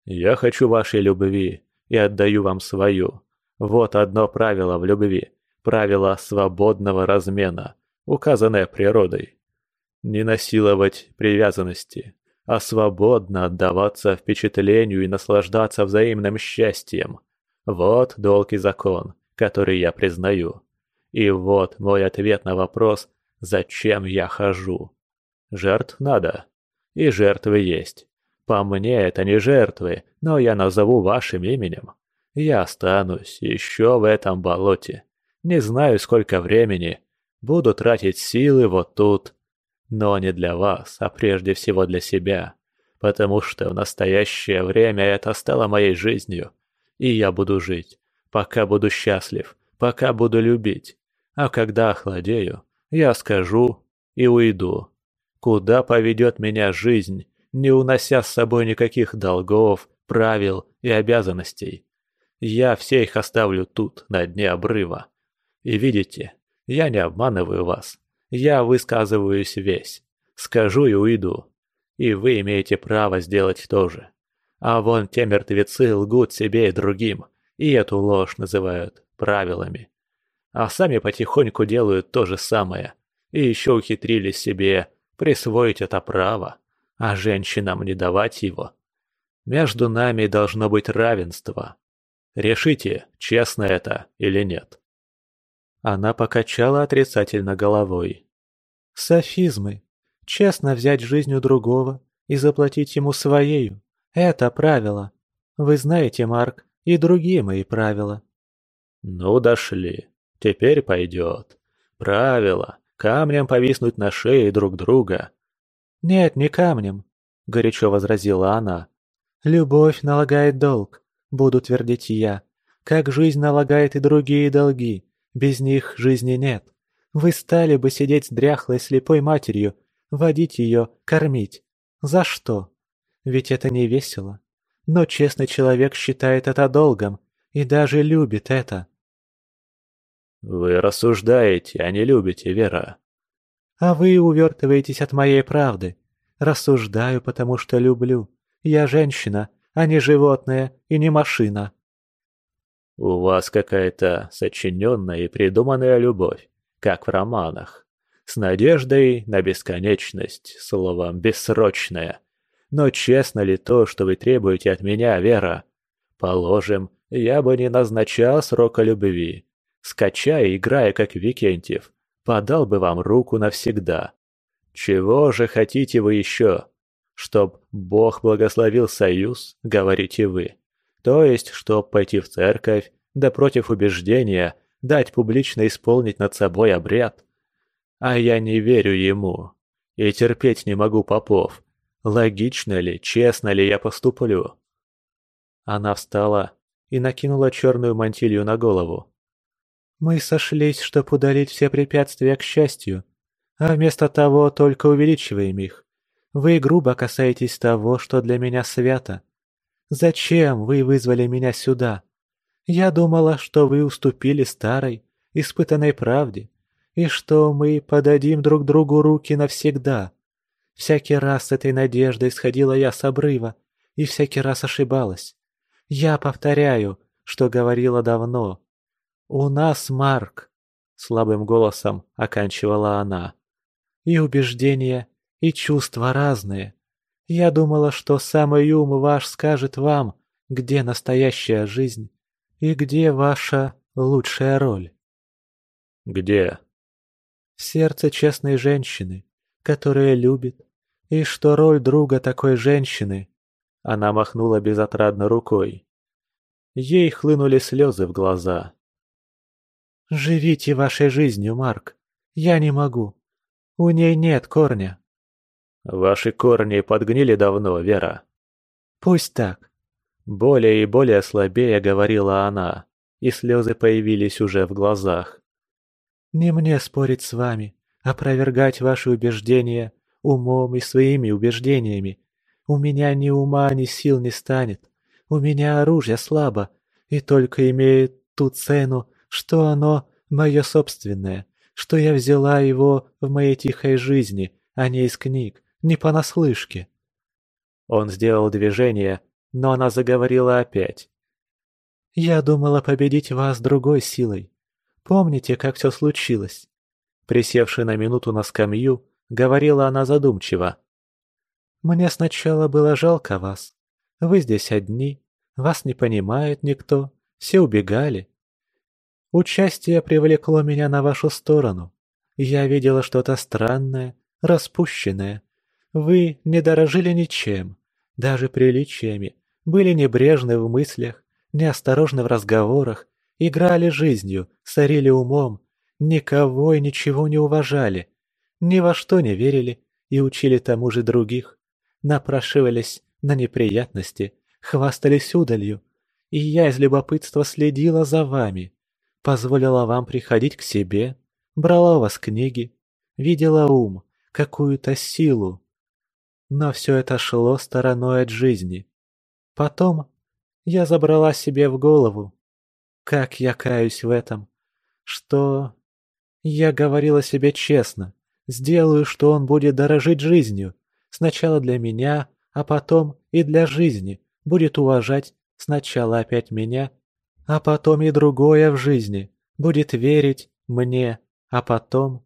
«Я хочу вашей любви и отдаю вам свою. Вот одно правило в любви, правило свободного размена, указанное природой. Не насиловать привязанности, а свободно отдаваться впечатлению и наслаждаться взаимным счастьем. Вот долг и закон, который я признаю. И вот мой ответ на вопрос, Зачем я хожу? Жертв надо. И жертвы есть. По мне это не жертвы, но я назову вашим именем. Я останусь еще в этом болоте. Не знаю, сколько времени. Буду тратить силы вот тут. Но не для вас, а прежде всего для себя. Потому что в настоящее время это стало моей жизнью. И я буду жить, пока буду счастлив, пока буду любить. А когда охладею, я скажу и уйду. Куда поведет меня жизнь, не унося с собой никаких долгов, правил и обязанностей. Я все их оставлю тут, на дне обрыва. И видите, я не обманываю вас. Я высказываюсь весь. Скажу и уйду. И вы имеете право сделать то же. А вон те мертвецы лгут себе и другим, и эту ложь называют правилами. А сами потихоньку делают то же самое. И еще ухитрились себе присвоить это право а женщинам не давать его. Между нами должно быть равенство. Решите, честно это или нет. Она покачала отрицательно головой. Софизмы. Честно взять жизнь у другого и заплатить ему своею. Это правило. Вы знаете, Марк, и другие мои правила. Ну, дошли. Теперь пойдет. Правило. Камнем повиснуть на шее друг друга. «Нет, не камнем», — горячо возразила она. «Любовь налагает долг, буду твердить я. Как жизнь налагает и другие долги. Без них жизни нет. Вы стали бы сидеть с дряхлой слепой матерью, водить ее, кормить. За что? Ведь это не весело. Но честный человек считает это долгом и даже любит это». «Вы рассуждаете, а не любите, Вера», а вы увертываетесь от моей правды. Рассуждаю, потому что люблю. Я женщина, а не животное и не машина. У вас какая-то сочиненная и придуманная любовь, как в романах. С надеждой на бесконечность, словом, бессрочная. Но честно ли то, что вы требуете от меня, Вера? Положим, я бы не назначал срока любви. Скачая, играя как Викентьев, подал бы вам руку навсегда. Чего же хотите вы еще? Чтоб Бог благословил союз, говорите вы. То есть, чтоб пойти в церковь, да против убеждения, дать публично исполнить над собой обряд. А я не верю ему. И терпеть не могу попов. Логично ли, честно ли я поступлю? Она встала и накинула черную мантилью на голову. Мы сошлись, чтобы удалить все препятствия к счастью, а вместо того только увеличиваем их. Вы грубо касаетесь того, что для меня свято. Зачем вы вызвали меня сюда? Я думала, что вы уступили старой, испытанной правде, и что мы подадим друг другу руки навсегда. Всякий раз с этой надеждой сходила я с обрыва, и всякий раз ошибалась. Я повторяю, что говорила давно, «У нас, Марк!» — слабым голосом оканчивала она. «И убеждения, и чувства разные. Я думала, что самый ум ваш скажет вам, где настоящая жизнь и где ваша лучшая роль». «Где?» «В сердце честной женщины, которая любит, и что роль друга такой женщины...» Она махнула безотрадно рукой. Ей хлынули слезы в глаза. «Живите вашей жизнью, Марк. Я не могу. У ней нет корня». «Ваши корни подгнили давно, Вера». «Пусть так». Более и более слабее говорила она, и слезы появились уже в глазах. «Не мне спорить с вами, опровергать ваши убеждения умом и своими убеждениями. У меня ни ума, ни сил не станет. У меня оружие слабо и только имеет ту цену, что оно мое собственное, что я взяла его в моей тихой жизни, а не из книг, не понаслышке. Он сделал движение, но она заговорила опять. «Я думала победить вас другой силой. Помните, как все случилось?» Присевши на минуту на скамью, говорила она задумчиво. «Мне сначала было жалко вас. Вы здесь одни, вас не понимает никто, все убегали. Участие привлекло меня на вашу сторону. Я видела что-то странное, распущенное. Вы не дорожили ничем, даже приличиями, были небрежны в мыслях, неосторожны в разговорах, играли жизнью, сорили умом, никого и ничего не уважали, ни во что не верили и учили тому же других, напрашивались на неприятности, хвастались удалью, и я из любопытства следила за вами, позволила вам приходить к себе, брала у вас книги, видела ум, какую-то силу. Но все это шло стороной от жизни. Потом я забрала себе в голову, как я каюсь в этом, что я говорила себе честно, сделаю, что он будет дорожить жизнью, сначала для меня, а потом и для жизни, будет уважать сначала опять меня, а потом и другое в жизни, будет верить мне, а потом...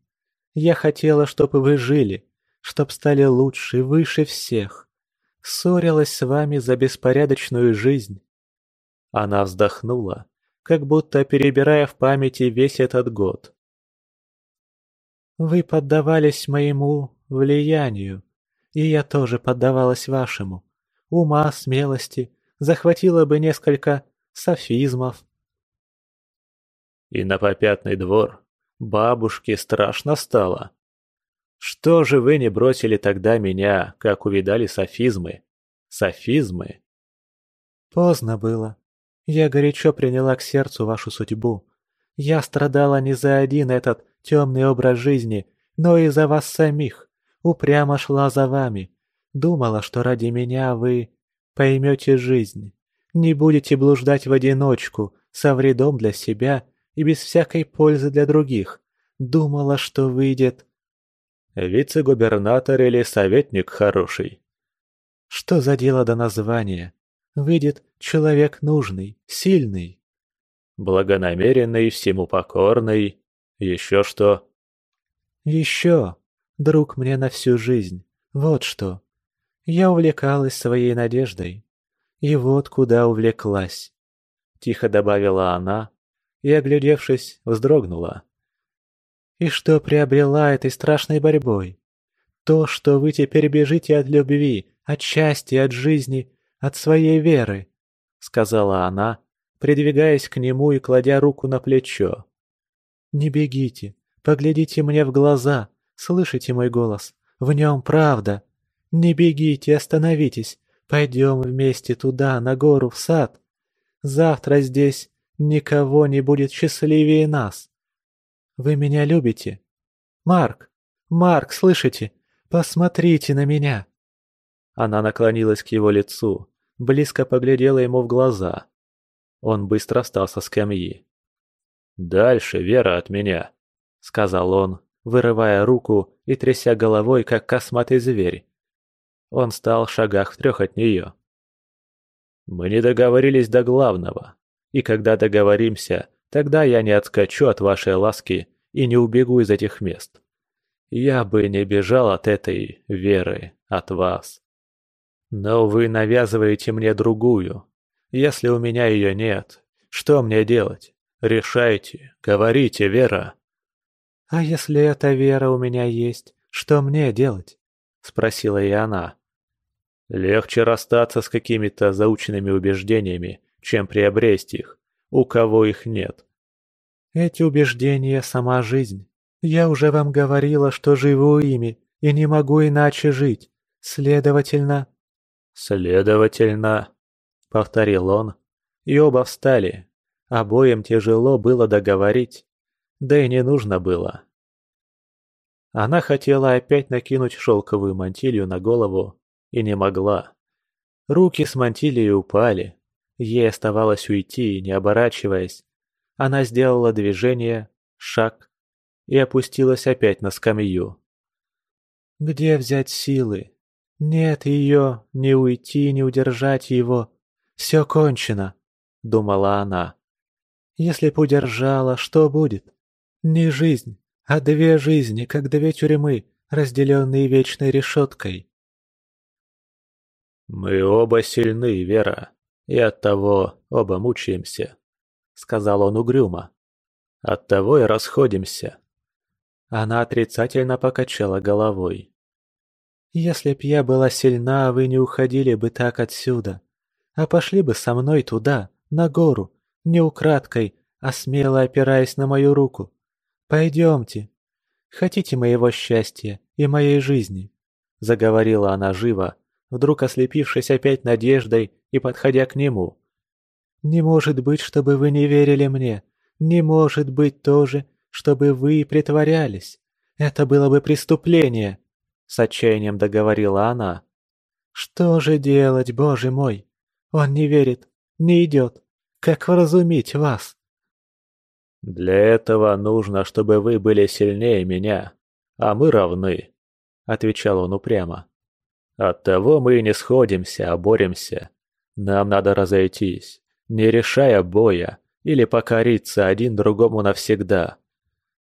Я хотела, чтобы вы жили, чтоб стали лучше, выше всех. Ссорилась с вами за беспорядочную жизнь. Она вздохнула, как будто перебирая в памяти весь этот год. Вы поддавались моему влиянию, и я тоже поддавалась вашему. Ума, смелости, захватила бы несколько софизмов. И на попятный двор бабушке страшно стало. Что же вы не бросили тогда меня, как увидали софизмы? Софизмы? Поздно было. Я горячо приняла к сердцу вашу судьбу. Я страдала не за один этот темный образ жизни, но и за вас самих. Упрямо шла за вами. Думала, что ради меня вы поймете жизнь. Не будете блуждать в одиночку, со вредом для себя и без всякой пользы для других. Думала, что выйдет... Вице-губернатор или советник хороший? Что за дело до названия? Выйдет человек нужный, сильный. Благонамеренный, всему покорный. Еще что? Еще. Друг мне на всю жизнь. Вот что. Я увлекалась своей надеждой. И вот куда увлеклась. Тихо добавила она и, оглядевшись, вздрогнула. И что приобрела этой страшной борьбой? То, что вы теперь бежите от любви, от счастья, от жизни, от своей веры, сказала она, придвигаясь к нему и кладя руку на плечо. Не бегите, поглядите мне в глаза, слышите мой голос, в нем правда. Не бегите, остановитесь, пойдем вместе туда, на гору, в сад. Завтра здесь никого не будет счастливее нас. Вы меня любите? Марк! Марк, слышите? Посмотрите на меня!» Она наклонилась к его лицу, близко поглядела ему в глаза. Он быстро встал со скамьи. «Дальше, Вера, от меня», — сказал он, вырывая руку и тряся головой, как косматый зверь. Он стал в шагах в трех от нее. «Мы не договорились до главного, и когда договоримся, Тогда я не отскочу от вашей ласки и не убегу из этих мест. Я бы не бежал от этой веры, от вас. Но вы навязываете мне другую. Если у меня ее нет, что мне делать? Решайте, говорите, Вера. А если эта вера у меня есть, что мне делать? Спросила и она. Легче расстаться с какими-то заученными убеждениями, чем приобрести их у кого их нет. Эти убеждения – сама жизнь. Я уже вам говорила, что живу ими и не могу иначе жить. Следовательно... Следовательно, повторил он, и оба встали. Обоим тяжело было договорить, да и не нужно было. Она хотела опять накинуть шелковую мантилью на голову и не могла. Руки с мантилией упали, Ей оставалось уйти, не оборачиваясь. Она сделала движение, шаг и опустилась опять на скамью. «Где взять силы? Нет ее, не уйти, не удержать его. Все кончено», — думала она. «Если б удержала, что будет? Не жизнь, а две жизни, как две тюрьмы, разделенные вечной решеткой». «Мы оба сильны, Вера», и оттого оба мучаемся», — сказал он угрюмо. «Оттого и расходимся. Она отрицательно покачала головой. «Если б я была сильна, вы не уходили бы так отсюда, а пошли бы со мной туда, на гору, не украдкой, а смело опираясь на мою руку. Пойдемте. Хотите моего счастья и моей жизни?» Заговорила она живо, вдруг ослепившись опять надеждой и подходя к нему. «Не может быть, чтобы вы не верили мне. Не может быть тоже, чтобы вы притворялись. Это было бы преступление!» С отчаянием договорила она. «Что же делать, боже мой? Он не верит, не идет. Как вразумить вас?» «Для этого нужно, чтобы вы были сильнее меня, а мы равны», — отвечал он упрямо. «Оттого мы и не сходимся, а боремся. Нам надо разойтись, не решая боя, или покориться один другому навсегда.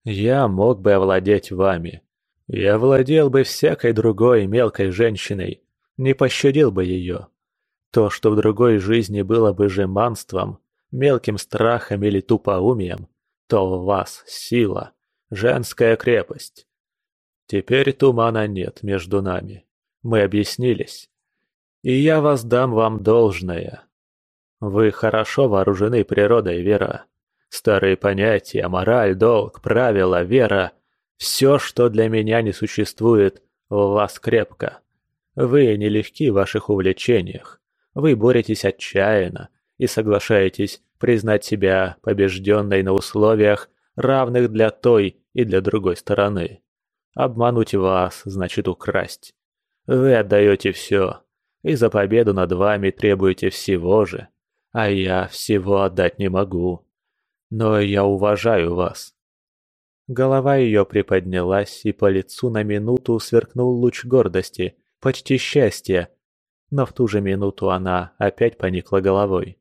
Я мог бы овладеть вами. Я владел бы всякой другой мелкой женщиной, не пощадил бы ее. То, что в другой жизни было бы жеманством, мелким страхом или тупоумием, то у вас сила, женская крепость. Теперь тумана нет между нами. Мы объяснились. И я воздам вам должное. Вы хорошо вооружены природой, Вера. Старые понятия, мораль, долг, правила, вера – все, что для меня не существует, у вас крепко. Вы нелегки в ваших увлечениях. Вы боретесь отчаянно и соглашаетесь признать себя побежденной на условиях, равных для той и для другой стороны. Обмануть вас значит украсть. Вы отдаете все, и за победу над вами требуете всего же, а я всего отдать не могу но я уважаю вас». Голова ее приподнялась, и по лицу на минуту сверкнул луч гордости, почти счастья, но в ту же минуту она опять поникла головой.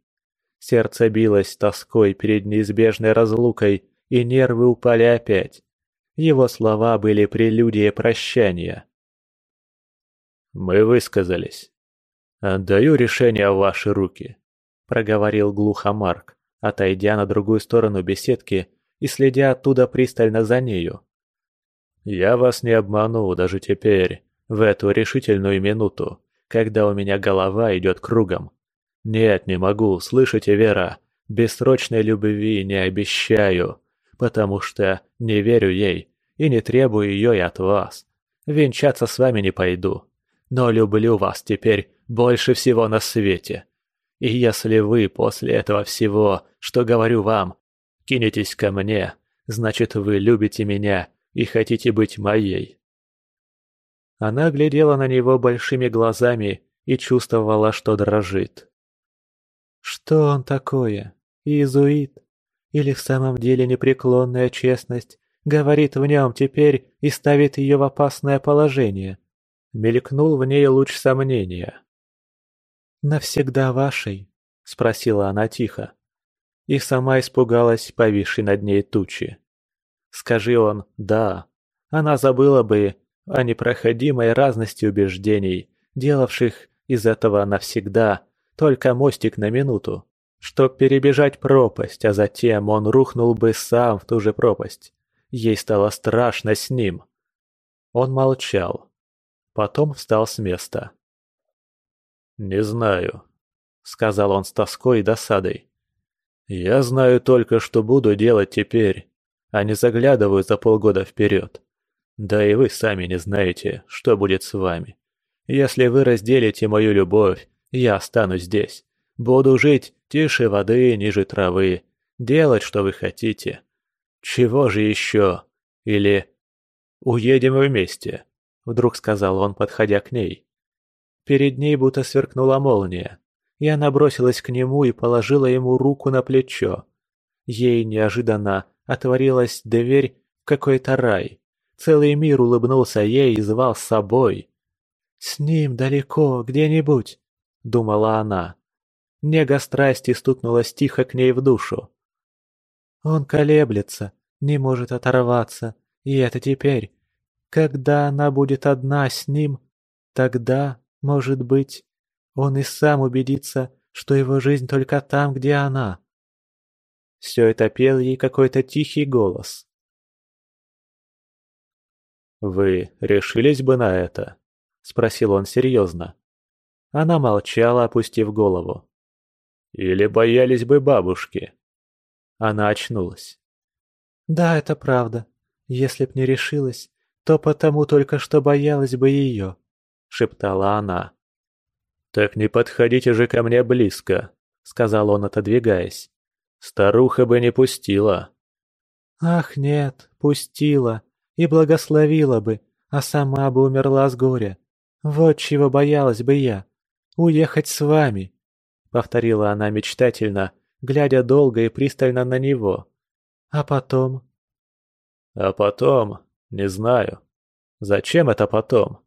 Сердце билось тоской перед неизбежной разлукой, и нервы упали опять. Его слова были прелюдией прощания. «Мы высказались. Отдаю решение в ваши руки», — проговорил глухо Марк отойдя на другую сторону беседки и следя оттуда пристально за нею. «Я вас не обману даже теперь, в эту решительную минуту, когда у меня голова идет кругом. Нет, не могу, слышите, Вера, бессрочной любви не обещаю, потому что не верю ей и не требую ее и от вас. Венчаться с вами не пойду, но люблю вас теперь больше всего на свете. И если вы после этого всего, что говорю вам, кинетесь ко мне, значит, вы любите меня и хотите быть моей». Она глядела на него большими глазами и чувствовала, что дрожит. «Что он такое? Иезуит? Или в самом деле непреклонная честность говорит в нем теперь и ставит ее в опасное положение?» Мелькнул в ней луч сомнения. «Навсегда вашей?» – спросила она тихо. И сама испугалась повисшей над ней тучи. Скажи он «да», она забыла бы о непроходимой разности убеждений, делавших из этого навсегда только мостик на минуту, чтоб перебежать пропасть, а затем он рухнул бы сам в ту же пропасть. Ей стало страшно с ним. Он молчал. Потом встал с места. «Не знаю», — сказал он с тоской и досадой. «Я знаю только, что буду делать теперь, а не заглядываю за полгода вперед. Да и вы сами не знаете, что будет с вами. Если вы разделите мою любовь, я останусь здесь. Буду жить тише воды, ниже травы, делать, что вы хотите. Чего же еще? Или уедем вместе?» Вдруг сказал он, подходя к ней. Перед ней будто сверкнула молния, и она бросилась к нему и положила ему руку на плечо. Ей неожиданно отворилась дверь в какой-то рай. Целый мир улыбнулся ей и звал с собой. «С ним далеко, где-нибудь», — думала она. Нега страсти стукнулась тихо к ней в душу. Он колеблется, не может оторваться, и это теперь. Когда она будет одна с ним, тогда может быть, он и сам убедится, что его жизнь только там, где она. Все это пел ей какой-то тихий голос. «Вы решились бы на это?» – спросил он серьезно. Она молчала, опустив голову. «Или боялись бы бабушки?» Она очнулась. «Да, это правда. Если б не решилась, то потому только что боялась бы ее», — шептала она. «Так не подходите же ко мне близко», — сказал он, отодвигаясь. «Старуха бы не пустила». «Ах, нет, пустила и благословила бы, а сама бы умерла с горя. Вот чего боялась бы я. Уехать с вами», — повторила она мечтательно, глядя долго и пристально на него. «А потом?» «А потом, не знаю. Зачем это потом?»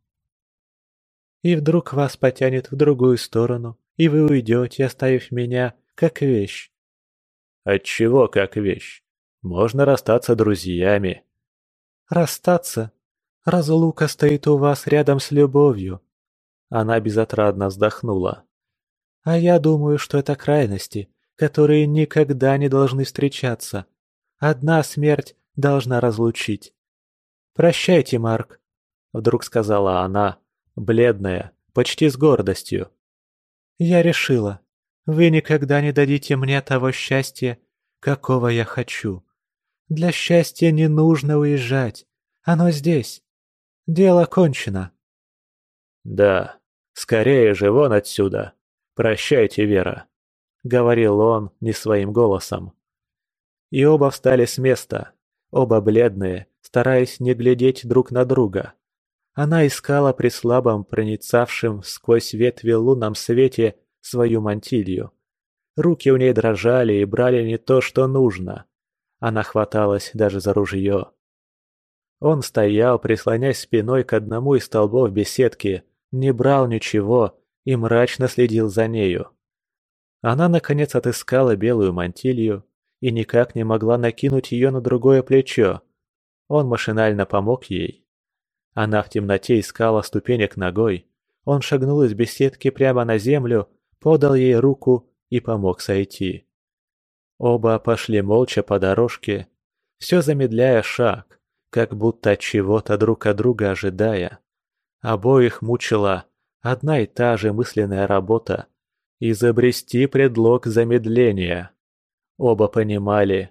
«И вдруг вас потянет в другую сторону, и вы уйдете, оставив меня, как вещь». «Отчего как вещь? Можно расстаться друзьями». «Расстаться? Разлука стоит у вас рядом с любовью». Она безотрадно вздохнула. «А я думаю, что это крайности, которые никогда не должны встречаться. Одна смерть должна разлучить. «Прощайте, Марк», — вдруг сказала она, бледная, почти с гордостью. «Я решила, вы никогда не дадите мне того счастья, какого я хочу. Для счастья не нужно уезжать, оно здесь. Дело кончено». «Да, скорее же вон отсюда. Прощайте, Вера», — говорил он не своим голосом. И оба встали с места, оба бледные, стараясь не глядеть друг на друга. Она искала при слабом, проницавшем сквозь ветви лунном свете свою мантилью. Руки у ней дрожали и брали не то, что нужно. Она хваталась даже за ружье. Он стоял, прислонясь спиной к одному из столбов беседки, не брал ничего и мрачно следил за нею. Она, наконец, отыскала белую мантилью и никак не могла накинуть ее на другое плечо. Он машинально помог ей. Она в темноте искала ступенек ногой. Он шагнул из беседки прямо на землю, подал ей руку и помог сойти. Оба пошли молча по дорожке, все замедляя шаг, как будто чего-то друг от друга ожидая. Обоих мучила одна и та же мысленная работа изобрести предлог замедления. Оба понимали,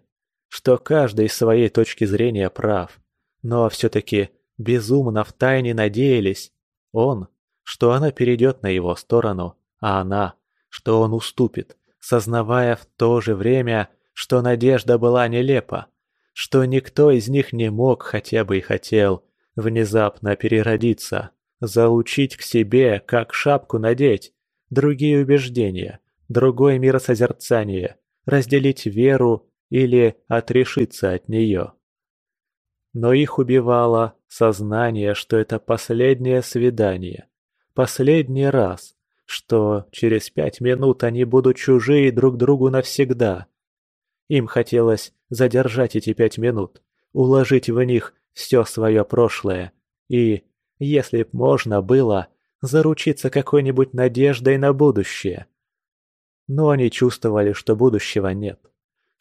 что каждый с своей точки зрения прав, но все-таки безумно втайне надеялись, он, что она перейдет на его сторону, а она, что он уступит, сознавая в то же время, что надежда была нелепа, что никто из них не мог, хотя бы и хотел, внезапно переродиться, залучить к себе, как шапку надеть, другие убеждения, другое миросозерцание, разделить веру или отрешиться от нее. Но их убивало сознание, что это последнее свидание, последний раз, что через пять минут они будут чужие друг другу навсегда. Им хотелось задержать эти пять минут, уложить в них все свое прошлое и, если б можно было, заручиться какой-нибудь надеждой на будущее. Но они чувствовали, что будущего нет,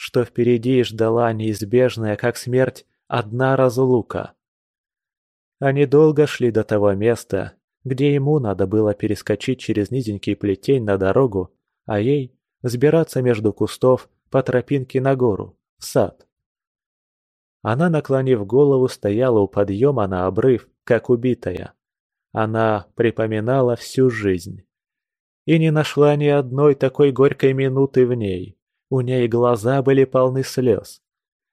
что впереди ждала неизбежная, как смерть, одна разлука. Они долго шли до того места, где ему надо было перескочить через низенький плетень на дорогу, а ей взбираться между кустов по тропинке на гору, в сад. Она, наклонив голову, стояла у подъема на обрыв, как убитая. Она припоминала всю жизнь. И не нашла ни одной такой горькой минуты в ней. У ней глаза были полны слез.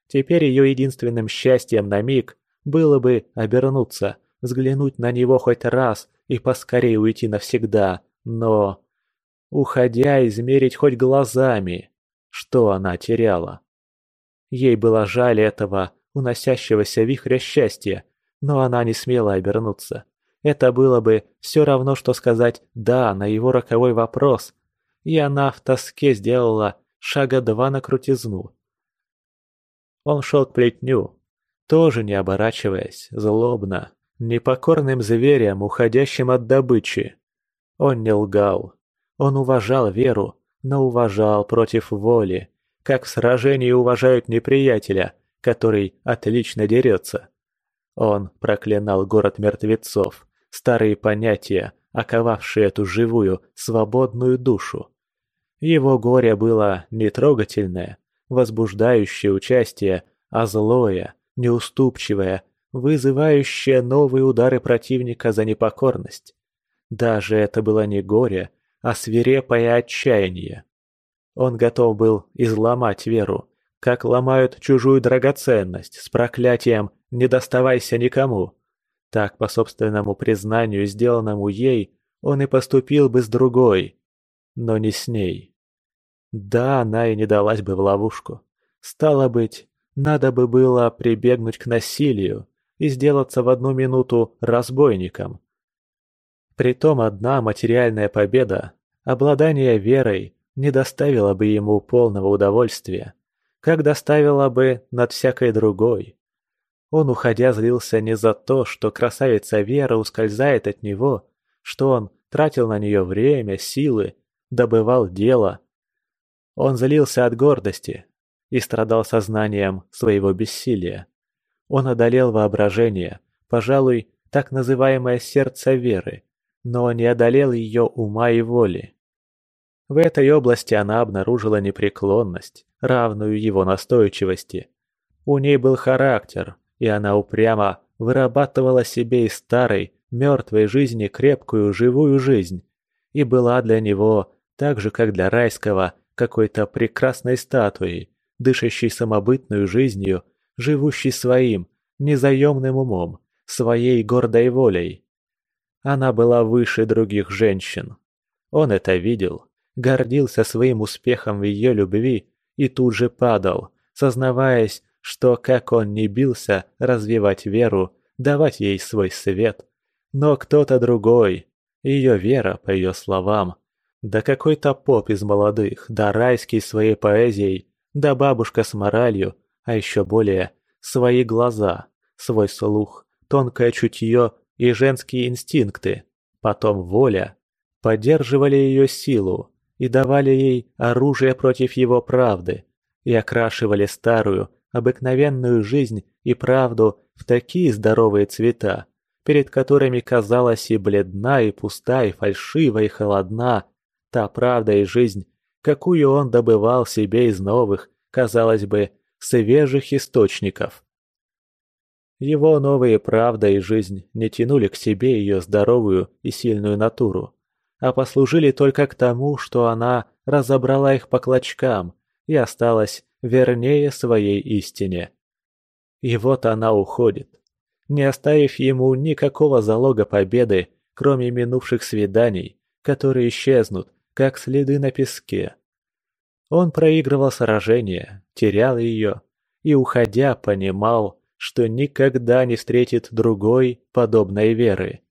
Теперь ее единственным счастьем на миг было бы обернуться, взглянуть на него хоть раз и поскорее уйти навсегда, но... Уходя, измерить хоть глазами, что она теряла. Ей было жаль этого уносящегося вихря счастья, но она не смела обернуться. Это было бы все равно, что сказать «да» на его роковой вопрос. И она в тоске сделала шага два на крутизну. Он шел к плетню, тоже не оборачиваясь, злобно, непокорным зверем, уходящим от добычи. Он не лгал. Он уважал веру, но уважал против воли, как в сражении уважают неприятеля, который отлично дерется. Он проклинал город мертвецов, старые понятия, оковавшие эту живую, свободную душу. Его горе было не трогательное, возбуждающее участие, а злое, неуступчивое, вызывающее новые удары противника за непокорность. Даже это было не горе, а свирепое отчаяние. Он готов был изломать веру, как ломают чужую драгоценность с проклятием «не доставайся никому». Так, по собственному признанию, сделанному ей, он и поступил бы с другой, но не с ней. Да, она и не далась бы в ловушку. Стало быть, надо бы было прибегнуть к насилию и сделаться в одну минуту разбойником. Притом одна материальная победа, обладание верой, не доставила бы ему полного удовольствия, как доставила бы над всякой другой. Он, уходя, злился не за то, что красавица Вера ускользает от него, что он тратил на нее время, силы, добывал дело. Он злился от гордости и страдал сознанием своего бессилия. Он одолел воображение, пожалуй, так называемое сердце веры, но не одолел ее ума и воли. В этой области она обнаружила непреклонность, равную его настойчивости. У ней был характер, и она упрямо вырабатывала себе из старой, мертвой жизни крепкую, живую жизнь, и была для него, так же как для райского, какой-то прекрасной статуей, дышащей самобытную жизнью, живущей своим, незаемным умом, своей гордой волей. Она была выше других женщин. Он это видел, гордился своим успехом в ее любви и тут же падал, сознаваясь, что как он не бился развивать веру, давать ей свой свет, но кто-то другой, ее вера, по ее словам, да какой-то поп из молодых, да райский своей поэзией, да бабушка с моралью, а еще более свои глаза, свой слух, тонкое чутье и женские инстинкты, потом воля, поддерживали ее силу и давали ей оружие против его правды, и окрашивали старую, обыкновенную жизнь и правду в такие здоровые цвета, перед которыми казалась и бледна, и пуста, и фальшива, и холодна та правда и жизнь, какую он добывал себе из новых, казалось бы, свежих источников. Его новые правда и жизнь не тянули к себе ее здоровую и сильную натуру, а послужили только к тому, что она разобрала их по клочкам и осталась вернее своей истине. И вот она уходит, не оставив ему никакого залога победы, кроме минувших свиданий, которые исчезнут, как следы на песке. Он проигрывал сражение, терял ее и, уходя, понимал, что никогда не встретит другой подобной веры.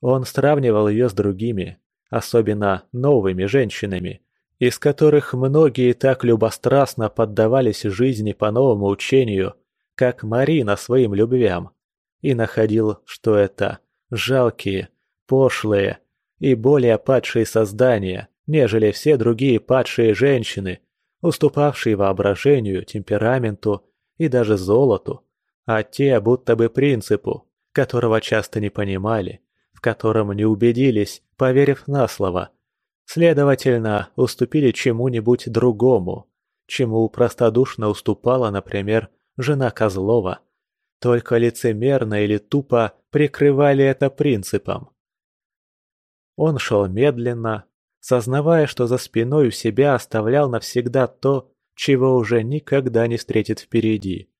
Он сравнивал ее с другими, особенно новыми женщинами, из которых многие так любострастно поддавались жизни по новому учению, как Марина своим любвям, и находил, что это жалкие, пошлые и более падшие создания, нежели все другие падшие женщины, уступавшие воображению, темпераменту и даже золоту, а те будто бы принципу, которого часто не понимали, в котором не убедились, поверив на слово. Следовательно, уступили чему-нибудь другому, чему простодушно уступала, например, жена Козлова. Только лицемерно или тупо прикрывали это принципом. Он шел медленно, сознавая, что за спиной у себя оставлял навсегда то, чего уже никогда не встретит впереди.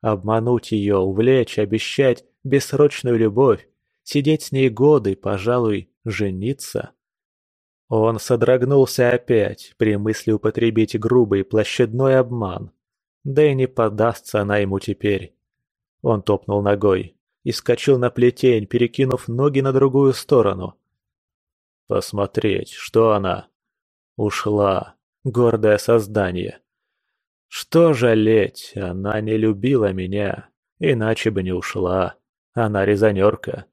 Обмануть ее, увлечь, обещать бессрочную любовь, сидеть с ней годы, пожалуй, жениться. Он содрогнулся опять при мысли употребить грубый площадной обман. Да и не подастся она ему теперь. Он топнул ногой и скачал на плетень, перекинув ноги на другую сторону. Посмотреть, что она. Ушла, гордое создание. Что жалеть, она не любила меня, иначе бы не ушла. Она резонерка.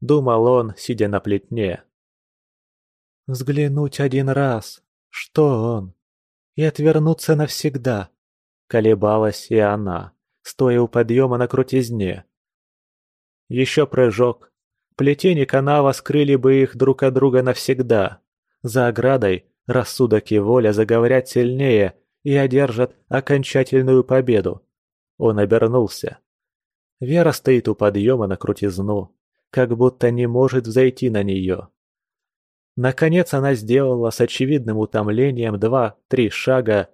Думал он, сидя на плетне. Взглянуть один раз, что он, и отвернуться навсегда. Колебалась и она, стоя у подъема на крутизне. Еще прыжок. Плетень и канава скрыли бы их друг от друга навсегда. За оградой рассудок и воля заговорят сильнее и одержат окончательную победу. Он обернулся. Вера стоит у подъема на крутизну, как будто не может взойти на нее. Наконец она сделала с очевидным утомлением два-три шага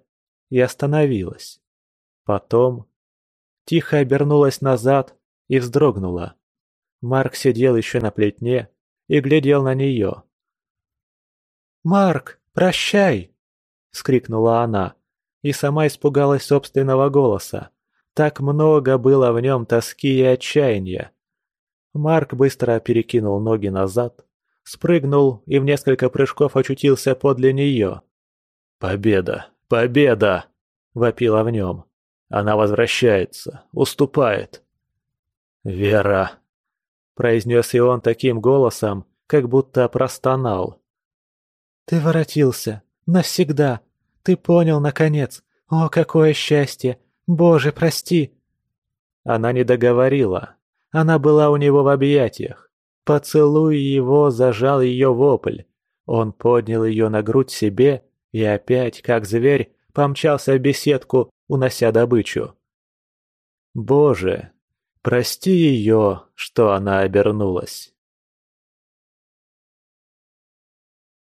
и остановилась. Потом тихо обернулась назад и вздрогнула. Марк сидел еще на плетне и глядел на нее. «Марк, прощай!» — скрикнула она, и сама испугалась собственного голоса. Так много было в нем тоски и отчаяния. Марк быстро перекинул ноги назад, спрыгнул и в несколько прыжков очутился подле нее. «Победа! Победа!» — вопила в нем. «Она возвращается, уступает!» «Вера!» — произнес и он таким голосом, как будто простонал. «Ты воротился. Навсегда. Ты понял, наконец. О, какое счастье! Боже, прости!» Она не договорила. Она была у него в объятиях. Поцелуй его зажал ее вопль. Он поднял ее на грудь себе и опять, как зверь, помчался в беседку, унося добычу. Боже, прости ее, что она обернулась.